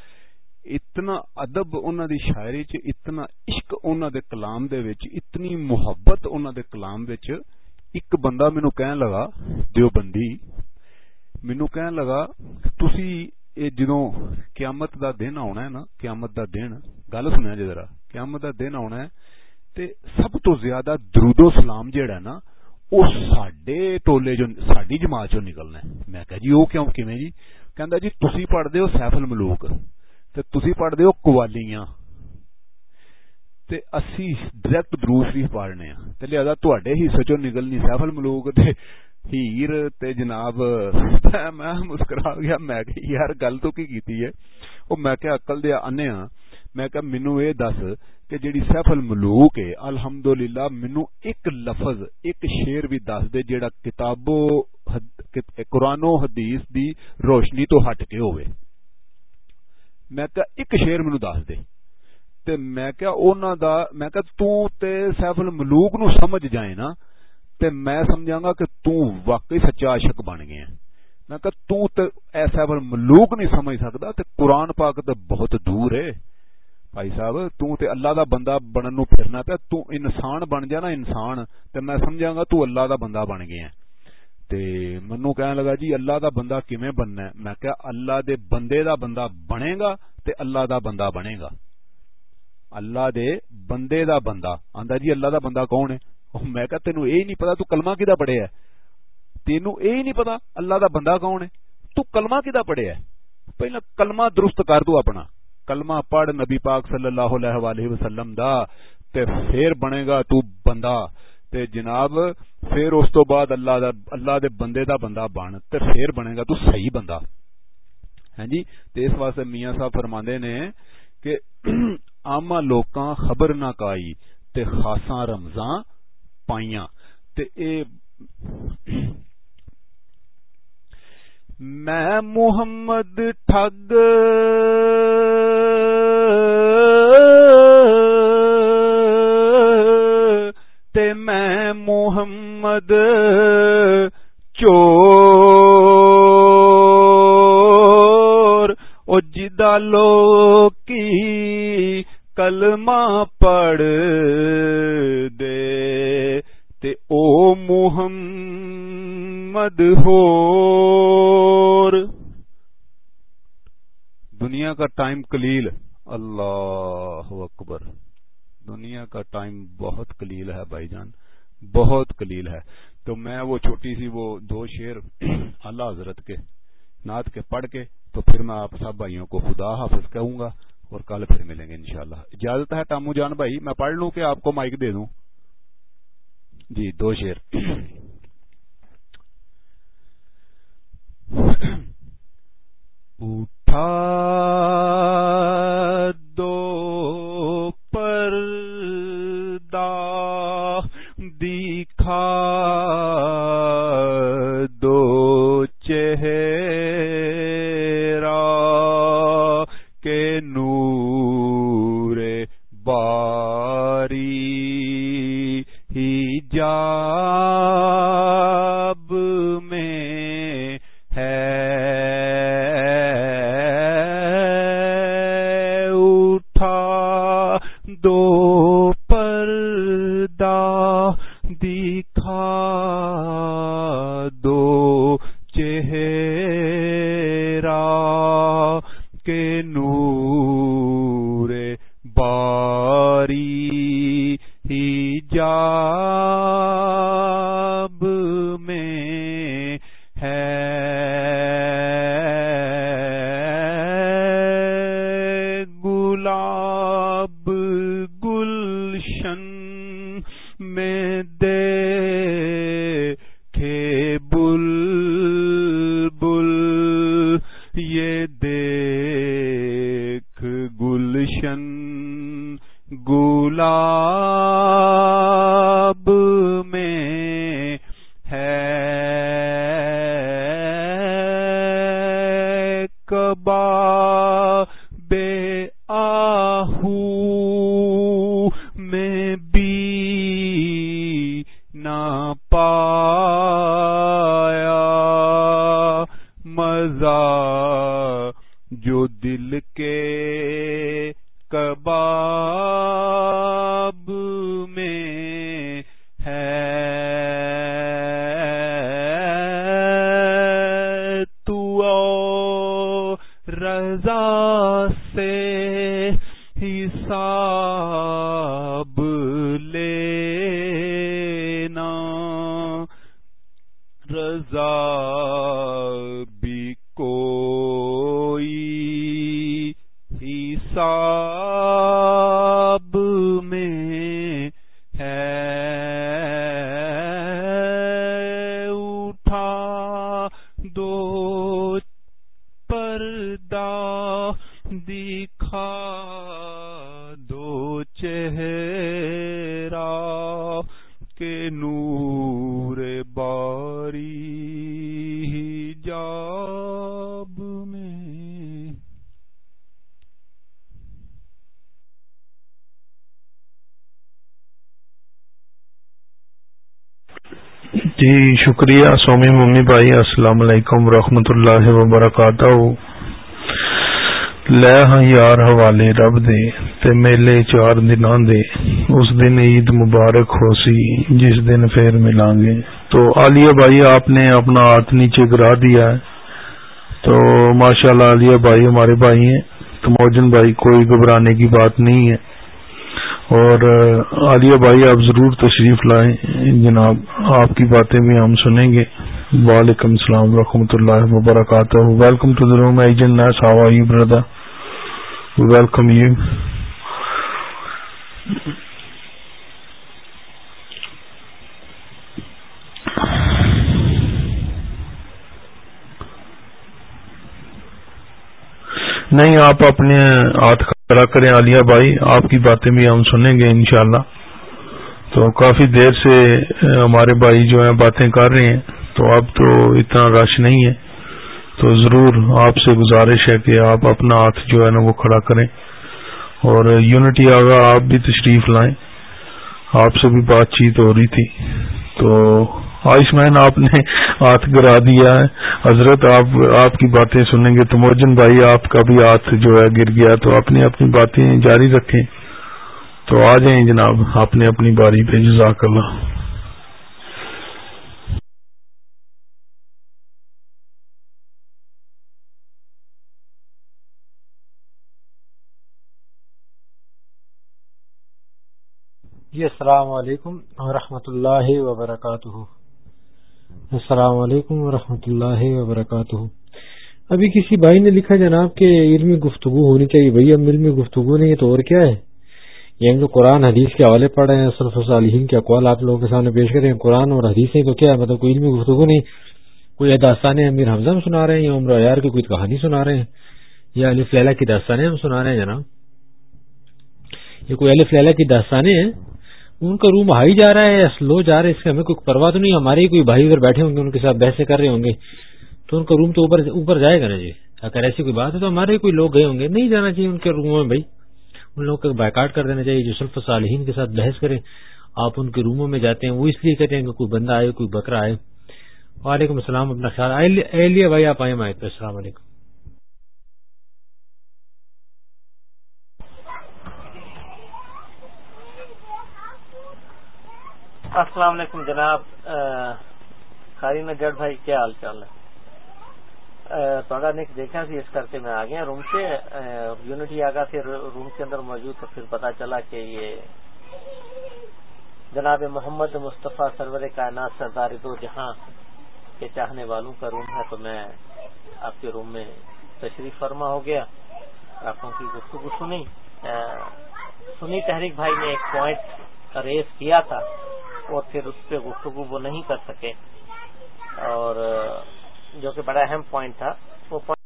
Speaker 5: اتنا ادب انہوں انہوں دی شاعری چ اتنا عشق دے کلام دے الام اتنی محبت انہوں دے کلام الام ایک بندہ کہن کہن لگا لگا تسی اے کہگا قیامت دا دن آنا ہے نا قیامت دا دن گل سنیا جی ذرا قیامت دا دن آنا ہے تے سب تو زیادہ درود و سلام جیڑا ہے نا او ساڈے ٹولے جو ساڈی جماعت چوں نکلنا ہے میں کہ جی او کیوں کیویں جی جی کہندا تھی پڑھتے ہو سیف الملوک تے تے تے تے تے تسی پڑھ دیو قوالیاں اسی ڈائریکٹ شریف پڑھنے ہاں۔ لہذا تواڈے سیف الملوک ہیر جناب میں میں میں مسکرا گیا کہ یار گل تو کی کیتی ہے او ترکٹ ملوکر آنے آ ہاں۔ میں کہ مینوں اے دس کہ جیڑی سیف الملوک ہے الحمدللہ مینوں ایک لفظ ایک شعر بھی دس دے دا کتاب قرآن و حدیث دی روشنی تو ہٹ کے ہوئے میں کہا ایک شعر میون دس دے تے میں کہا کہا دا میں تے سیف الملوک نو سمجھ جائے نا تے میں سمجھا گا کہ واقعی سچا عاشق بن گیا میں کہا کہ سیفل ملوک نہیں سمجھ سکدا تے قرآن پاک تے بہت دور ہے بھائی صاحب تلا کا بند بنان نو پھرنا پیا پو انسان بن جانا انسان تے میں سمجھا گا اللہ دا بندہ بن گیا لگا جی اللہ دا بندہ کیویں بننا ہے ہے میں میں کہا کہا اللہ اللہ اللہ اللہ دے دے بندے بندے دا دا دا دا بندہ بندہ بندہ بندہ بنے بنے گا گا تے آندا جی کون تینو اے نہیں پتا تو کلمہ کدا پڑھیا ہے تینو اے نہیں پتا اللہ دا بندہ کون ہے تو کلمہ کتا پڑھیا ہے پہلا کلمہ درست کر دو اپنا کلمہ پڑھ نبی پاک صلی اللہ علیہ وسلم دا تے پھر بنے گا تو بندہ تے جناب پھر اس تو بعد اللہ دا اللہ دے بندے دا بندہ بن تے پھر بنے گا تو صحیح بندہ ہیں جی تے اس واسطے میاں صاحب فرماندے نے کہ عامہ لوکاں خبر نہ کائی تے خاصاں نکائی پائیاں تے اے
Speaker 6: میں محمد ٹھگ تے میں محمد چو لو کی کلمہ پڑھ دے تے او محمد ہو دنیا کا ٹائم کلیل
Speaker 5: اللہ اکبر دنیا کا ٹائم بہت ہے بھائی جان بہت کلیل ہے تو میں وہ چھوٹی سی وہ دو شیر اللہ حضرت کے نعت کے پڑھ کے تو پھر میں آپ سب بھائیوں کو خدا حافظ کہوں گا اور کل پھر ملیں گے انشاءاللہ شاء اجازت ہے تامو جان بھائی میں پڑھ لوں کہ آپ کو مائک دے دوں
Speaker 6: جی دو شیر اٹھا دو دکھا
Speaker 2: جی شکریہ سومی ممی بھائی السلام علیکم ورحمۃ اللہ وبرکاتہ لے ہاں یار حوالے رب دے تے میلے چار دنوں دے اس دن عید مبارک ہو سی جس دن پھر ملا گے تو عالیہ بھائی آپ نے اپنا ہاتھ نیچے گرا دیا ہے تو ماشاءاللہ اللہ بھائی ہمارے بھائی ہیں تو موجن بھائی کوئی گھبرانے کی بات نہیں ہے اور عالیہ بھائی آپ ضرور تشریف لائیں جناب آپ کی باتیں بھی ہم سنیں گے وعلیکم السلام ورحمۃ اللہ وبرکاتہ ویلکم ویلکم ٹو یو نہیں آپ اپنے ہاتھ کرا کریں عالیہ بھائی آپ کی باتیں بھی ہم سنیں گے انشاءاللہ تو کافی دیر سے ہمارے بھائی جو ہیں باتیں کر رہے ہیں تو اب تو اتنا رش نہیں ہے تو ضرور آپ سے گزارش ہے کہ آپ اپنا ہاتھ جو ہے نا وہ کھڑا کریں اور یونٹی آگا آپ بھی تشریف لائیں آپ سے بھی بات چیت ہو رہی تھی تو آیوشمین آپ نے ہاتھ گرا دیا ہے حضرت آپ آپ کی باتیں سنیں گے تو موجن بھائی آپ کا بھی ہاتھ جو ہے گر گیا تو آپ نے اپنی باتیں جاری رکھیں تو آ جائیں جناب آپ نے اپنی باری پہ جزاک اللہ
Speaker 7: جی السلام علیکم ورحمۃ اللہ وبرکاتہ السلام علیکم ورحمۃ اللہ وبرکاتہ ابھی کسی بھائی نے لکھا جناب کہ علم گفتگو ہونی چاہیے بھائی اب علم گفتگو نہیں تو اور کیا ہے یہ ہم جو قرآن حدیث کے حوالے پڑھ رہے ہیں کے اقوال آپ لوگوں کے سامنے پیش کر رہے ہیں قرآن اور حدیث تو کیا ہے مطلب کوئی علم گفتگو نہیں کوئی داستان امیر حمزہ سنا رہے ہیں یا عمر یار کی کوئی کہانی سنا رہے ہیں یا علی فلیلہ کی داستانیں ہم سنا رہے ہیں جناب یہ کوئی علی فلیلہ کی داستانیں ہیں ان کا روم ہائی جا رہا ہے یا سلو جا رہا ہے اس کی ہمیں کوئی پرواہ تو نہیں ہمارے کوئی بھائی ادھر بیٹھے ہوں گے ان کے ساتھ بحثیں کر رہے ہوں گے تو ان کا روم تو اوپر اوپر جائے گا نا جی اگر ایسی کوئی بات ہے تو ہمارے کوئی لوگ گئے ہوں گے نہیں جانا چاہیے ان کے روموں میں بھائی ان لوگوں کا بائکاٹ کر دینا چاہیے جو سلف صالحین کے ساتھ بحث کریں آپ ان کے روموں میں جاتے ہیں وہ اس لیے کہتے ہیں کہ کوئی بندہ آئے کوئی بکرا آئے وعلیکم السلام اپنا خیال اہلیہ بھائی آپ آئے ہمارے السلام علیکم
Speaker 3: السلام علیکم جناب قاری نگر بھائی کیا حال چال ہے تھوڑا نے دیکھا کہ اس کر کے میں آ گیا روم سے یونٹی آگاہ پھر روم کے اندر موجود تو پھر پتا چلا کہ یہ جناب محمد مصطفیٰ سرور کائنات سردار دو جہاں کے چاہنے والوں کا روم ہے تو میں آپ کے روم میں تشریف فرما ہو گیا آپ کی گفتگو سنی سنی تحریک بھائی نے ایک پوائنٹ ریز کیا تھا اور پھر اس پہ گفتگو وہ نہیں کر سکے اور جو کہ بڑا اہم پوائنٹ تھا وہ پوائنٹ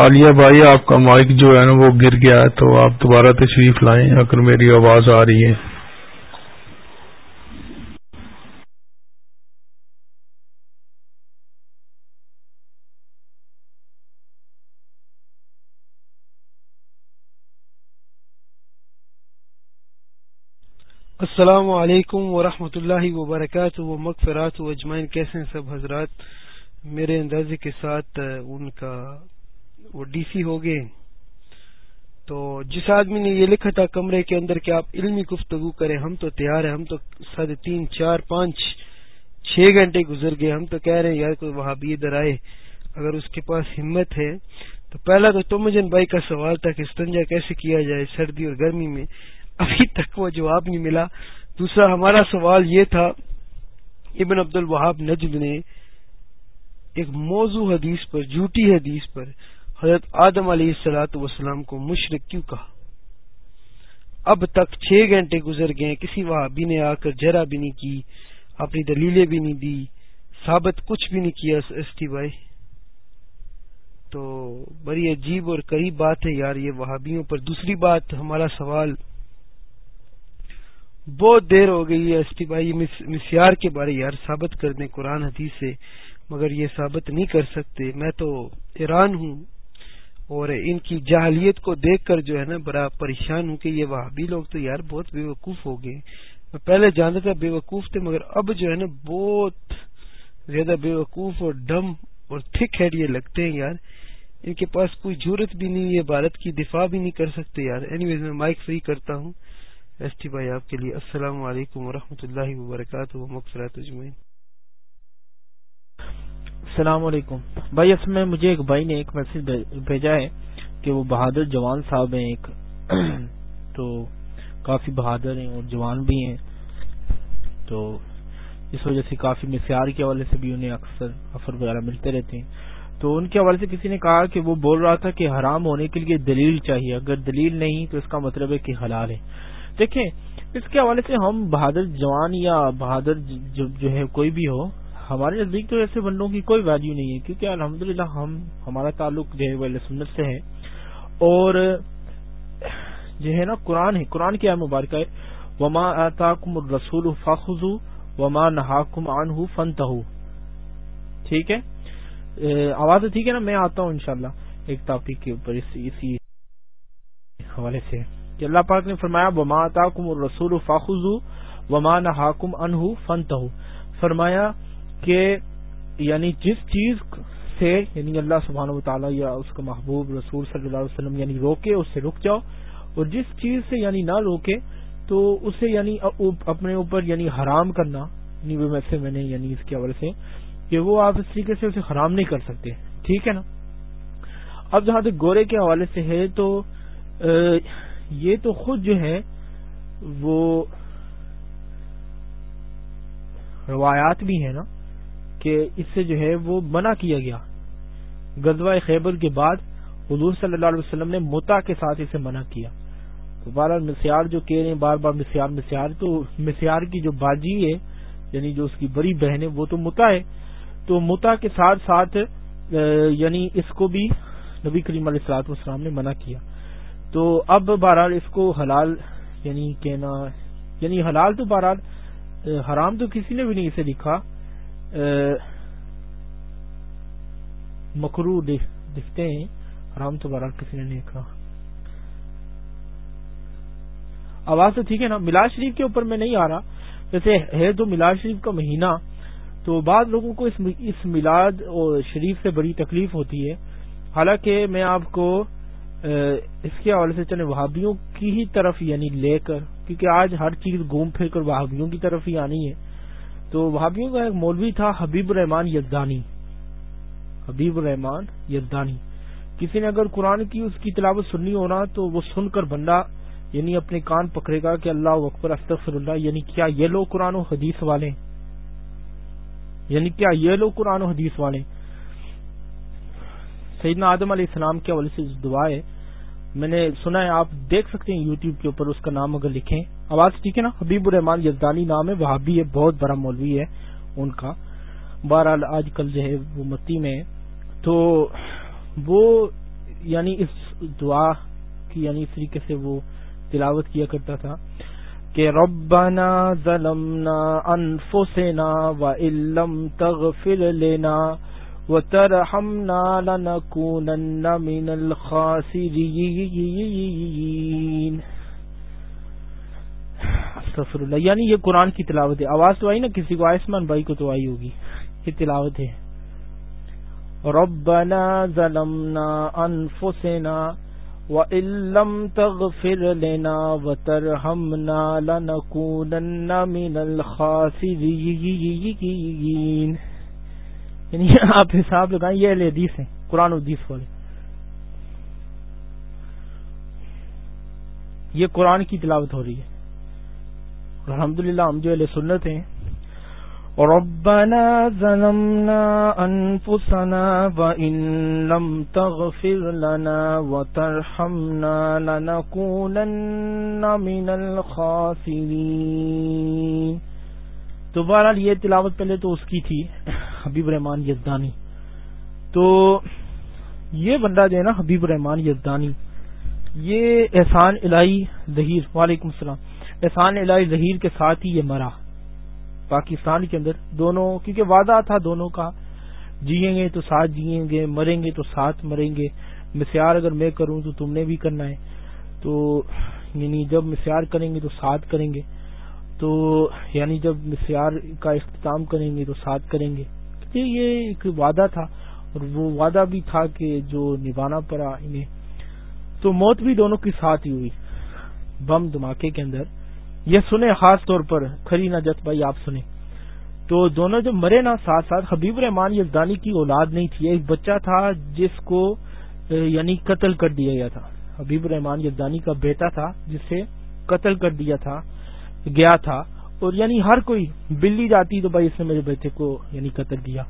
Speaker 2: عالیہ بھائی آپ کا مائک جو ہے نا وہ گر گیا ہے تو آپ دوبارہ تشریف لائیں اگر میری آواز آ رہی ہے
Speaker 8: السلام علیکم ورحمۃ اللہ وبرکاتہ مغفرات و اجمائن کیسے ہیں سب حضرات میرے اندازے کے ساتھ ان کا وہ ڈی سی ہو گئے تو جس آدمی نے یہ لکھا تھا کمرے کے اندر کہ آپ علمی گفتگو کریں ہم تو تیار ہیں ہم تو ساڑھے تین چار پانچ چھ گھنٹے گزر گئے ہم تو کہہ رہے ہیں یار کوئی وہاں بھی ادھر آئے اگر اس کے پاس ہمت ہے تو پہلا تو تمجن بھائی کا سوال تھا کہ استنجا کیسے کیا جائے سردی اور گرمی میں ابھی تک وہ جواب نہیں ملا دوسرا ہمارا سوال یہ تھا ابن عبد الوہاب نجم نے ایک موضوع حدیث پر جھوٹی حدیث پر حضرت آدم علیہ السلاۃ وسلام کو مشرق کیوں کہا اب تک چھ گھنٹے گزر گئے کسی وہابی نے آ کر جرا بھی نہیں کی اپنی دلیلیں بھی نہیں دی ثابت کچھ بھی نہیں کیا ایس ٹی بھائی تو بڑی عجیب اور قریب بات ہے یار یہ وہابیوں پر دوسری بات ہمارا سوال بہت دیر ہو گئی ہے ایس ٹی بائی مسیار کے بارے یار ثابت کر دیں قرآن حدیث سے مگر یہ ثابت نہیں کر سکتے میں تو ایران ہوں اور ان کی جہلیت کو دیکھ کر جو ہے نا بڑا پریشان ہوں کہ یہ وہابی لوگ تو یار بہت بے وقوف ہو گئے میں پہلے جانتا تھا بے وقوف تھے مگر اب جو ہے نا بہت زیادہ بے وقوف اور ڈم اور تھک ہیڈ یہ لگتے ہیں یار ان کے پاس کوئی جورت بھی نہیں ہے بھارت کی دفاع بھی نہیں کر سکتے یار اینی میں مائک فری کرتا ہوں ایس ٹی بھائی آپ کے لیے السلام علیکم و اللہ وبرکاتہ مقصرات اجمین السلام علیکم بھائی اس میں مجھے ایک
Speaker 4: بھائی نے ایک میسج بھیجا ہے کہ وہ بہادر جوان صاحب ہیں ایک تو کافی بہادر ہیں اور جوان بھی ہیں تو اس وجہ سے کافی مسیار کے حوالے سے بھی انہیں اکثر افر وغیرہ ملتے رہتے ہیں تو ان کے حوالے سے کسی نے کہا کہ وہ بول رہا تھا کہ حرام ہونے کے لیے دلیل چاہیے اگر دلیل نہیں تو اس کا مطلب ہے کہ حلال ہے دیکھیں اس کے حوالے سے ہم بہادر جوان یا بہادر جو, جو ہے کوئی بھی ہو ہمارے نزدیک تو ایسے بندوں کی کوئی ویلیو نہیں ہے کیونکہ الحمد ہم ہمارا تعلق جو ہے وہ سنت سے ہے اور جو ہے نا قرآن ہے قرآن کیا مبارکہ وما آتا کم رسول وما نہ عنہ ہو ٹھیک ہے آواز ٹھیک ہے نا میں آتا ہوں انشاءاللہ ایک ٹاپک کے اوپر اسی حوالے سے اللہ پاک نے فرمایا وما ماں الرسول کمر رسول نہاکم عنہ ماں نہ فرمایا کہ یعنی جس چیز سے یعنی اللہ سبحانہ و تعالیٰ یا اس کا محبوب رسول صلی اللہ علیہ وسلم یعنی روکے اس سے رک جاؤ اور جس چیز سے یعنی نہ روکے تو اسے یعنی اپنے اوپر یعنی حرام کرنا یعنی ویسے میں نے یعنی اس کے حوالے سے کہ وہ آپ اس طریقے سے اسے حرام نہیں کر سکتے ٹھیک ہے نا اب جہاں تک گورے کے حوالے سے ہے تو یہ تو خود جو ہے وہ روایات بھی ہیں نا کہ اس سے جو ہے وہ منع کیا گیا غزوہ خیبر کے بعد حضور صلی اللہ علیہ وسلم نے متا کے ساتھ اسے منع کیا تو بارہ مسیار جو کہہ رہے ہیں بار بار مسیار مسیار تو مسیار کی جو باجی ہے یعنی جو اس کی بڑی بہن ہے وہ تو متا ہے تو متا کے ساتھ ساتھ یعنی اس کو بھی نبی کریم علیہ السلاط وسلام نے منع کیا تو اب بہرحال اس کو حلال یعنی کہنا یعنی حلال تو بہرحال حرام تو کسی نے بھی نہیں اسے لکھا مکرو دکھتے ہیں رام تو بارہ کسی نے نہیں کہا آواز تو ٹھیک ہے نا ملاز شریف کے اوپر میں نہیں آ رہا جیسے ہے تو میلاز شریف کا مہینہ تو بعض لوگوں کو اس میلاد شریف سے بڑی تکلیف ہوتی ہے حالانکہ میں آپ کو اس کے حوالے سے چلے وہابیوں کی ہی طرف یعنی لے کر کیونکہ آج ہر چیز گھوم پھر کر وہابیوں کی طرف ہی آنی ہے تو وہابیوں کا ایک مولوی تھا حبیب حبیب الرحمان الرحمان یزدانی کسی نے اگر قرآن کی اس کی تلاوت سننی ہونا تو وہ سن کر بندہ یعنی اپنے کان پکڑے گا کہ اللہ اکبر استغفر اللہ یعنی کیا یہ لو قرآن و حدیث والے یعنی کیا یہ لو قرآن و حدیث والے سیدنا آدم علیہ السلام کے حوالے سے دعا ہے میں نے سنا ہے آپ دیکھ سکتے ہیں یوٹیوب کے اوپر اس کا نام اگر لکھیں آواز ٹھیک ہے نا حبیب الرحمان یزدانی نام ہے وہ ہے بہت بڑا مولوی ہے ان کا بہرحال آج کل جو ہے وہ متی میں تو وہ یعنی اس دعا کی یعنی اس طریقے سے وہ تلاوت کیا کرتا تھا کہ ربنا ظلمنا انفسنا و علم تغفر لینا وترحمنا لنكونن من الخاسرين استغفر اللہ یعنی یہ قرآن کی تلاوت ہے آواز تو آئی نا کسی کو آئسمان بھائی کو تو آئی ہوگی یہ تلاوت ہے ربنا ظلمنا انفسنا وَإِن لَّمْ تَغْفِرْ لَنَا وَتَرْحَمْنَا لَنَكُونَنَّ مِنَ الْخَاسِرِينَ یعنی آپ حساب لگائیں یہ اہل حدیث ہیں قرآن حدیث والے یہ قرآن کی تلاوت ہو رہی ہے الحمد للہ ہم جو اہل سنت ہیں ربنا ظلمنا انفسنا وان لم تغفر لنا وترحمنا لنكونن من الخاسرين تو بہرحال یہ تلاوت پہلے تو اس کی تھی حبیب الرحمان یزدانی تو یہ بندہ جو ہے نا حبیب رحمان یزدانی یہ احسان الہی ظہیر وعلیکم السلام احسان الہی ظہیر کے ساتھ ہی یہ مرا پاکستان کے اندر دونوں کیونکہ وعدہ تھا دونوں کا جیئیں گے تو ساتھ جیئیں گے مریں گے تو ساتھ مریں گے مسیار اگر میں کروں تو تم نے بھی کرنا ہے تو یعنی جب مسیار کریں گے تو ساتھ کریں گے تو یعنی جب سیار کا اختتام کریں گے تو ساتھ کریں گے یہ ایک وعدہ تھا اور وہ وعدہ بھی تھا کہ جو نبھانا پڑا انہیں تو موت بھی دونوں کے ساتھ ہی ہوئی بم دھماکے کے اندر یہ سنے خاص طور پر نہ جت بھائی آپ سنیں تو دونوں جو مرے نا ساتھ ساتھ حبیب الرحمان یزدانی کی اولاد نہیں تھی ایک بچہ تھا جس کو یعنی قتل کر دیا گیا تھا حبیب رحمان یزدانی کا بیٹا تھا جسے قتل کر دیا تھا گیا تھا اور یعنی ہر کوئی بلی جاتی تو بھائی اس نے میرے بیٹے کو یعنی قتل کیا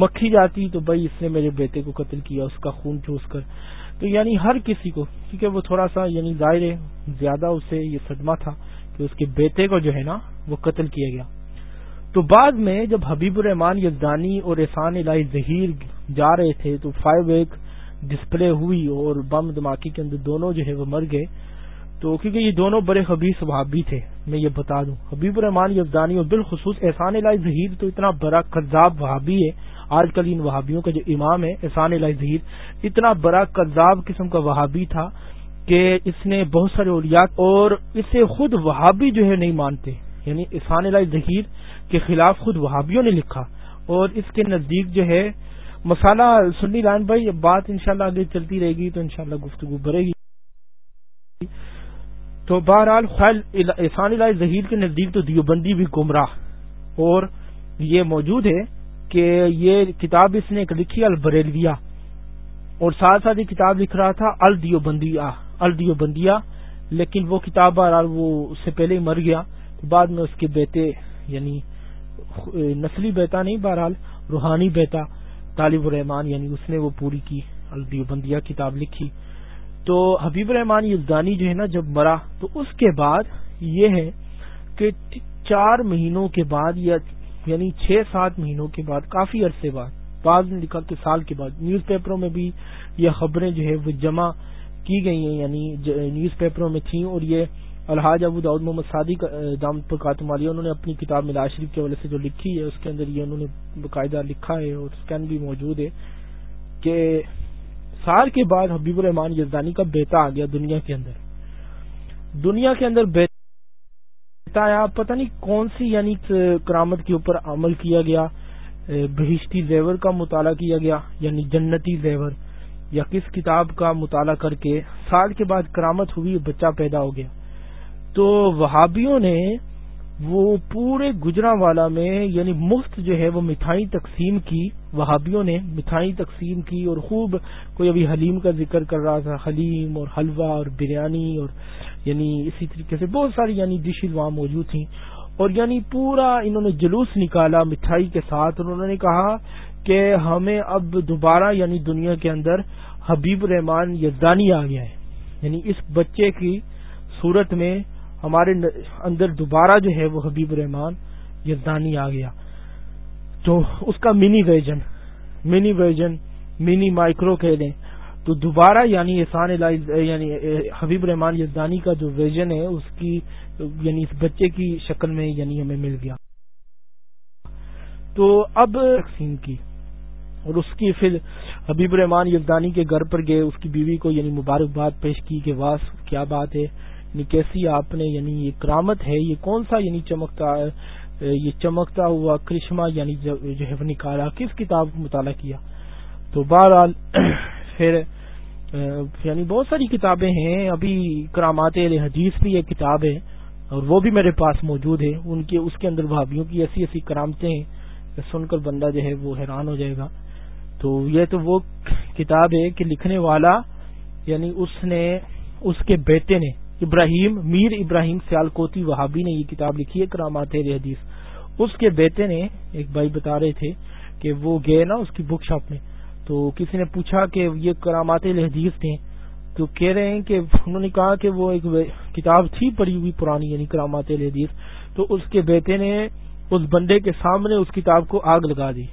Speaker 4: مکھی جاتی تو بھائی اس نے میرے بیٹے کو قتل کیا اس کا خون چوس کر تو یعنی ہر کسی کو کیونکہ وہ تھوڑا سا یعنی ظاہر ہے زیادہ اسے یہ صدمہ تھا کہ اس کے بیٹے کو جو ہے نا وہ قتل کیا گیا تو بعد میں جب حبیب الرحمان یزدانی اور احسان الہی ظہیر جا رہے تھے تو فائیو ایک ڈسپلے ہوئی اور بم دھماکے کے اندر دونوں جو ہے وہ مر گئے تو کیونکہ یہ دونوں بڑے صحاب بھی تھے میں یہ بتا دوں حبیب الرحمان یزدانی اور بالخصوص احسان ظہیر تو اتنا بڑا قذاب وہابی ہے آج کل ان وہابیوں کا جو امام ہے احسان الہ ظہیر اتنا بڑا قذاب قسم کا وہابی تھا کہ اس نے بہت سارے اولیات اور اسے خود وہابی جو ہے نہیں مانتے یعنی احسان الہ ظہیر کے خلاف خود وہابیوں نے لکھا اور اس کے نزدیک جو ہے مسالہ سنی لائن بھائی بات انشاءاللہ شاء آگے چلتی رہے گی تو انشاءاللہ گفتگو بڑھے گی تو بہرحال خیل احسان الہ ظہیر کے نزدیک تو دیوبندی بھی گمراہ اور یہ موجود ہے کہ یہ کتاب اس نے ایک لکھی البریلویا اور ساتھ ساتھ یہ کتاب لکھ رہا تھا الدیوبندیہ الدیوبندیہ لیکن وہ کتاب بہرحال وہ اس سے پہلے ہی مر گیا بعد میں اس کے بیٹے یعنی نسلی بیتا نہیں بہرحال روحانی بیتا طالب الرحمان یعنی اس نے وہ پوری کی الدیوبندیہ کتاب لکھی تو حبیب الرحمان یزدانی جو ہے نا جب مرا تو اس کے بعد یہ ہے کہ چار مہینوں کے بعد یا یعنی چھ سات مہینوں کے بعد کافی عرصے بعد بعض نے لکھا کہ سال کے بعد نیوز پیپروں میں بھی یہ خبریں جو ہے وہ جمع کی گئی ہیں یعنی نیوز پیپروں میں تھیں اور یہ الحاظ داود محمد سعدی دام پر قاتم علی انہوں نے اپنی کتاب شریف کے حوالے سے جو لکھی ہے اس کے اندر یہ انہوں نے باقاعدہ لکھا ہے اور اسکین بھی موجود ہے کہ سال کے بعد حبیب الرحمان یزدانی کا بیٹا آ گیا دنیا کے اندر دنیا کے اندر بیٹا آیا پتہ نہیں کون سی یعنی کرامت کے اوپر عمل کیا گیا بہشتی زیور کا مطالعہ کیا گیا یعنی جنتی زیور یا کس کتاب کا مطالعہ کر کے سال کے بعد کرامت ہوئی بچہ پیدا ہو گیا تو وہابیوں نے وہ پورے گجرا والا میں یعنی مفت جو ہے وہ مٹھائی تقسیم کی وہابیوں نے مٹھائی تقسیم کی اور خوب کوئی ابھی حلیم کا ذکر کر رہا تھا حلیم اور حلوہ اور بریانی اور یعنی اسی طریقے سے بہت ساری یعنی ڈشز وہاں موجود تھیں اور یعنی پورا انہوں نے جلوس نکالا مٹھائی کے ساتھ اور انہوں نے کہا کہ ہمیں اب دوبارہ یعنی دنیا کے اندر حبیب رحمان یزدانی آ گیا ہے یعنی اس بچے کی صورت میں ہمارے اندر دوبارہ جو ہے وہ حبیب الرحمان یزدانی آ گیا تو اس کا mini vision mini vision mini micro کہہ لیں تو دوبارہ یعنی احسان یعنی حبیب رحمان یزدانی کا جو ویژن ہے اس کی یعنی اس بچے کی شکل میں یعنی ہمیں مل گیا تو اب ویکسین کی اور اس کی پھر حبیب الرحمان یزدانی کے گھر پر گئے اس کی بیوی کو یعنی مبارکباد پیش کی کہ واس کیا بات ہے یعنی کیسی آپ نے یعنی یہ کرامت ہے یہ کون سا یعنی چمکتا یہ چمکتا ہوا کرشمہ یعنی جو ہے نکالا کس کتاب کو مطالعہ کیا تو بہرحال پھر یعنی بہت ساری کتابیں ہیں ابھی کرامات حدیث بھی یہ کتاب ہے اور وہ بھی میرے پاس موجود ہے ان کے اس کے اندر بھابھیوں کی ایسی ایسی کرامتیں ہیں سن کر بندہ جو ہے وہ حیران ہو جائے گا تو یہ تو وہ کتاب ہے کہ لکھنے والا یعنی اس نے اس کے بیٹے نے ابراہیم میر ابراہیم سیال کوتی وہابی نے یہ کتاب لکھی ہے کرامات حدیث اس کے بیٹے نے ایک بھائی بتا رہے تھے کہ وہ گئے نا اس کی بک شاپ میں تو کسی نے پوچھا کہ یہ کرامات حدیث تھے تو کہہ رہے ہیں کہ انہوں نے کہا کہ وہ ایک کتاب تھی پڑی ہوئی پرانی یعنی کرامات حدیث تو اس کے بیٹے نے اس بندے کے سامنے اس کتاب کو آگ لگا دی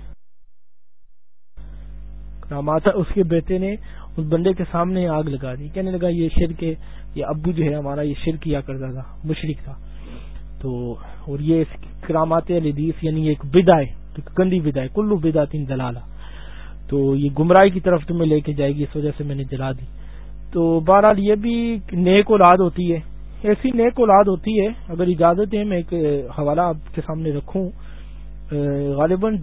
Speaker 4: کرامات بیٹے نے اس بندے کے سامنے آگ لگا دی کہنے لگا یہ شرک ہے یہ ابو جو ہے ہمارا یہ شرک کیا کرتا تھا مشرق تھا تو اور یہ کرامات یعنی یہ بدائے گندی بدائے کلو بدا تین دلالا تو یہ گمراہی کی طرف تمہیں لے کے جائے گی اس وجہ سے میں نے جلا دی تو بہرحال یہ بھی نیک اولاد ہوتی ہے ایسی نیک اولاد ہوتی ہے اگر اجازت ہے میں ایک حوالہ آپ کے سامنے رکھوں غالباً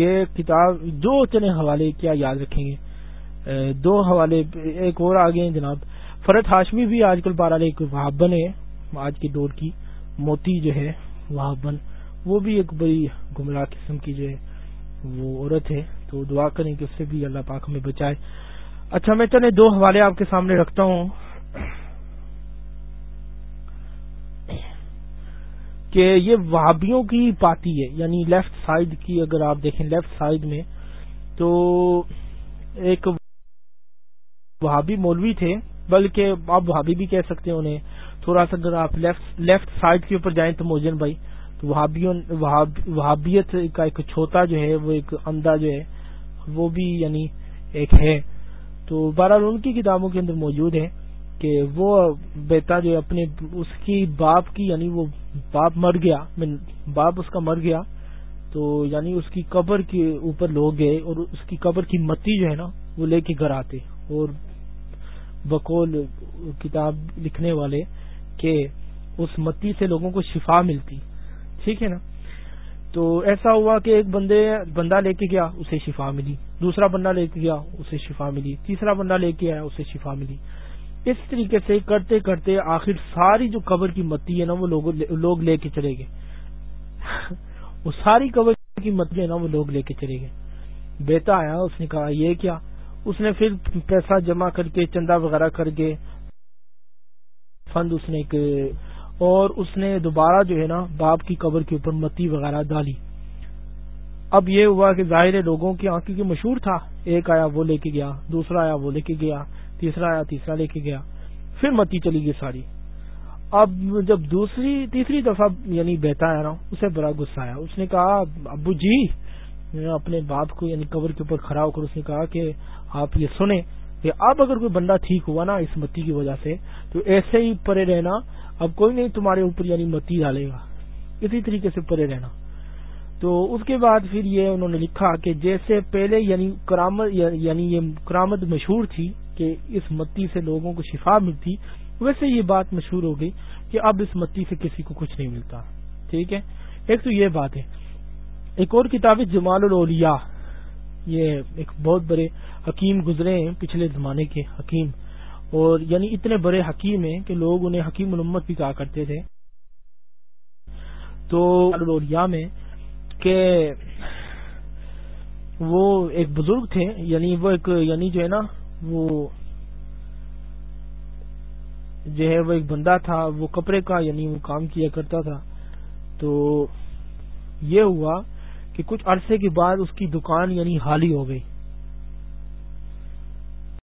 Speaker 4: یہ کتاب جو چنے حوالے کیا یاد رکھیں گے دو حوالے ایک اور آگے ہیں جناب فرد ہاشمی بھی آج کل بارہ ایک وہابن ہے آج کی دور کی موتی جو ہے وہابن وہ بھی ایک بڑی گمراہ قسم کی جو ہے وہ عورت ہے تو دعا کریں کہ اس سے بھی اللہ پاک ہمیں بچائے اچھا میں چلے دو حوالے آپ کے سامنے رکھتا ہوں کہ یہ وابیوں کی پاتی ہے یعنی لیفٹ سائیڈ کی اگر آپ دیکھیں لیفٹ سائیڈ میں تو ایک وہابی مولوی تھے بلکہ آپ وہابی بھی کہہ سکتے ہیں انہیں تھوڑا سا اگر آپ لیفٹ لیفٹ سائڈ کے اوپر جائیں تو موجن بھائی تو وہابیت کا ایک چھوتا جو ہے وہ ایک اندھا جو ہے وہ بھی یعنی ایک ہے تو ان کی کتابوں کے اندر موجود ہے کہ وہ بیٹا جو اپنے اس کی باپ کی یعنی وہ باپ مر گیا باپ اس کا مر گیا تو یعنی اس کی قبر کے اوپر لوگ گئے اور اس کی قبر کی متی جو ہے نا وہ لے کے گھر آتے اور بقول کتاب لکھنے والے کہ اس متی سے لوگوں کو شفا ملتی ٹھیک ہے نا تو ایسا ہوا کہ ایک بندے بندہ لے کے گیا اسے شفا ملی دوسرا بندہ لے کے گیا اسے شفا ملی تیسرا بندہ لے کے آیا اسے شفا ملی اس طریقے سے کرتے کرتے آخر ساری جو قبر کی متی ہے نا وہ لوگ لے کے چلے گئے وہ ساری قبر کی متی ہے نا وہ لوگ لے کے چلے گئے بیٹا آیا اس نے کہا یہ کیا اس نے پھر پیسہ جمع کر کے چندہ وغیرہ کر کے فنڈ اس نے اور اس نے دوبارہ جو ہے نا باپ کی قبر کے اوپر متی وغیرہ ڈالی اب یہ ہوا کہ ظاہر لوگوں کی کی مشہور تھا ایک آیا وہ لے کے گیا دوسرا آیا وہ لے کے گیا تیسرا آیا تیسرا لے کے گیا پھر متی چلی گئی ساری اب جب دوسری تیسری دفعہ یعنی بیٹا آیا نا اسے بڑا غصہ آیا اس نے کہا ابو جی اپنے باپ کو یعنی قبر کے اوپر کھڑا ہو کر اس نے کہا کہ آپ یہ سنیں کہ اب اگر کوئی بندہ ٹھیک ہوا نا اس متی کی وجہ سے تو ایسے ہی پرے رہنا اب کوئی نہیں تمہارے اوپر یعنی متی ڈالے گا اسی طریقے سے پرے رہنا تو اس کے بعد پھر یہ انہوں نے لکھا کہ جیسے پہلے یعنی کرامد یعنی یہ کرامد مشہور تھی کہ اس متی سے لوگوں کو شفا ملتی ویسے یہ بات مشہور ہو گئی کہ اب اس متی سے کسی کو کچھ نہیں ملتا ٹھیک ہے ایک تو یہ بات ہے ایک اور کتاب ہے جمال الاولیاء یہ ایک بہت بڑے حکیم گزرے ہیں پچھلے زمانے کے حکیم اور یعنی اتنے بڑے حکیم ہیں کہ لوگ انہیں حکیم الامت بھی کہا کرتے تھے تو میں کہ وہ ایک بزرگ تھے یعنی وہ ایک یعنی جو ہے نا وہ جو ہے وہ ایک بندہ تھا وہ کپڑے کا یعنی وہ کام کیا کرتا تھا تو یہ ہوا کہ
Speaker 8: کچھ عرصے کے بعد اس کی دکان یعنی حالی ہو گئی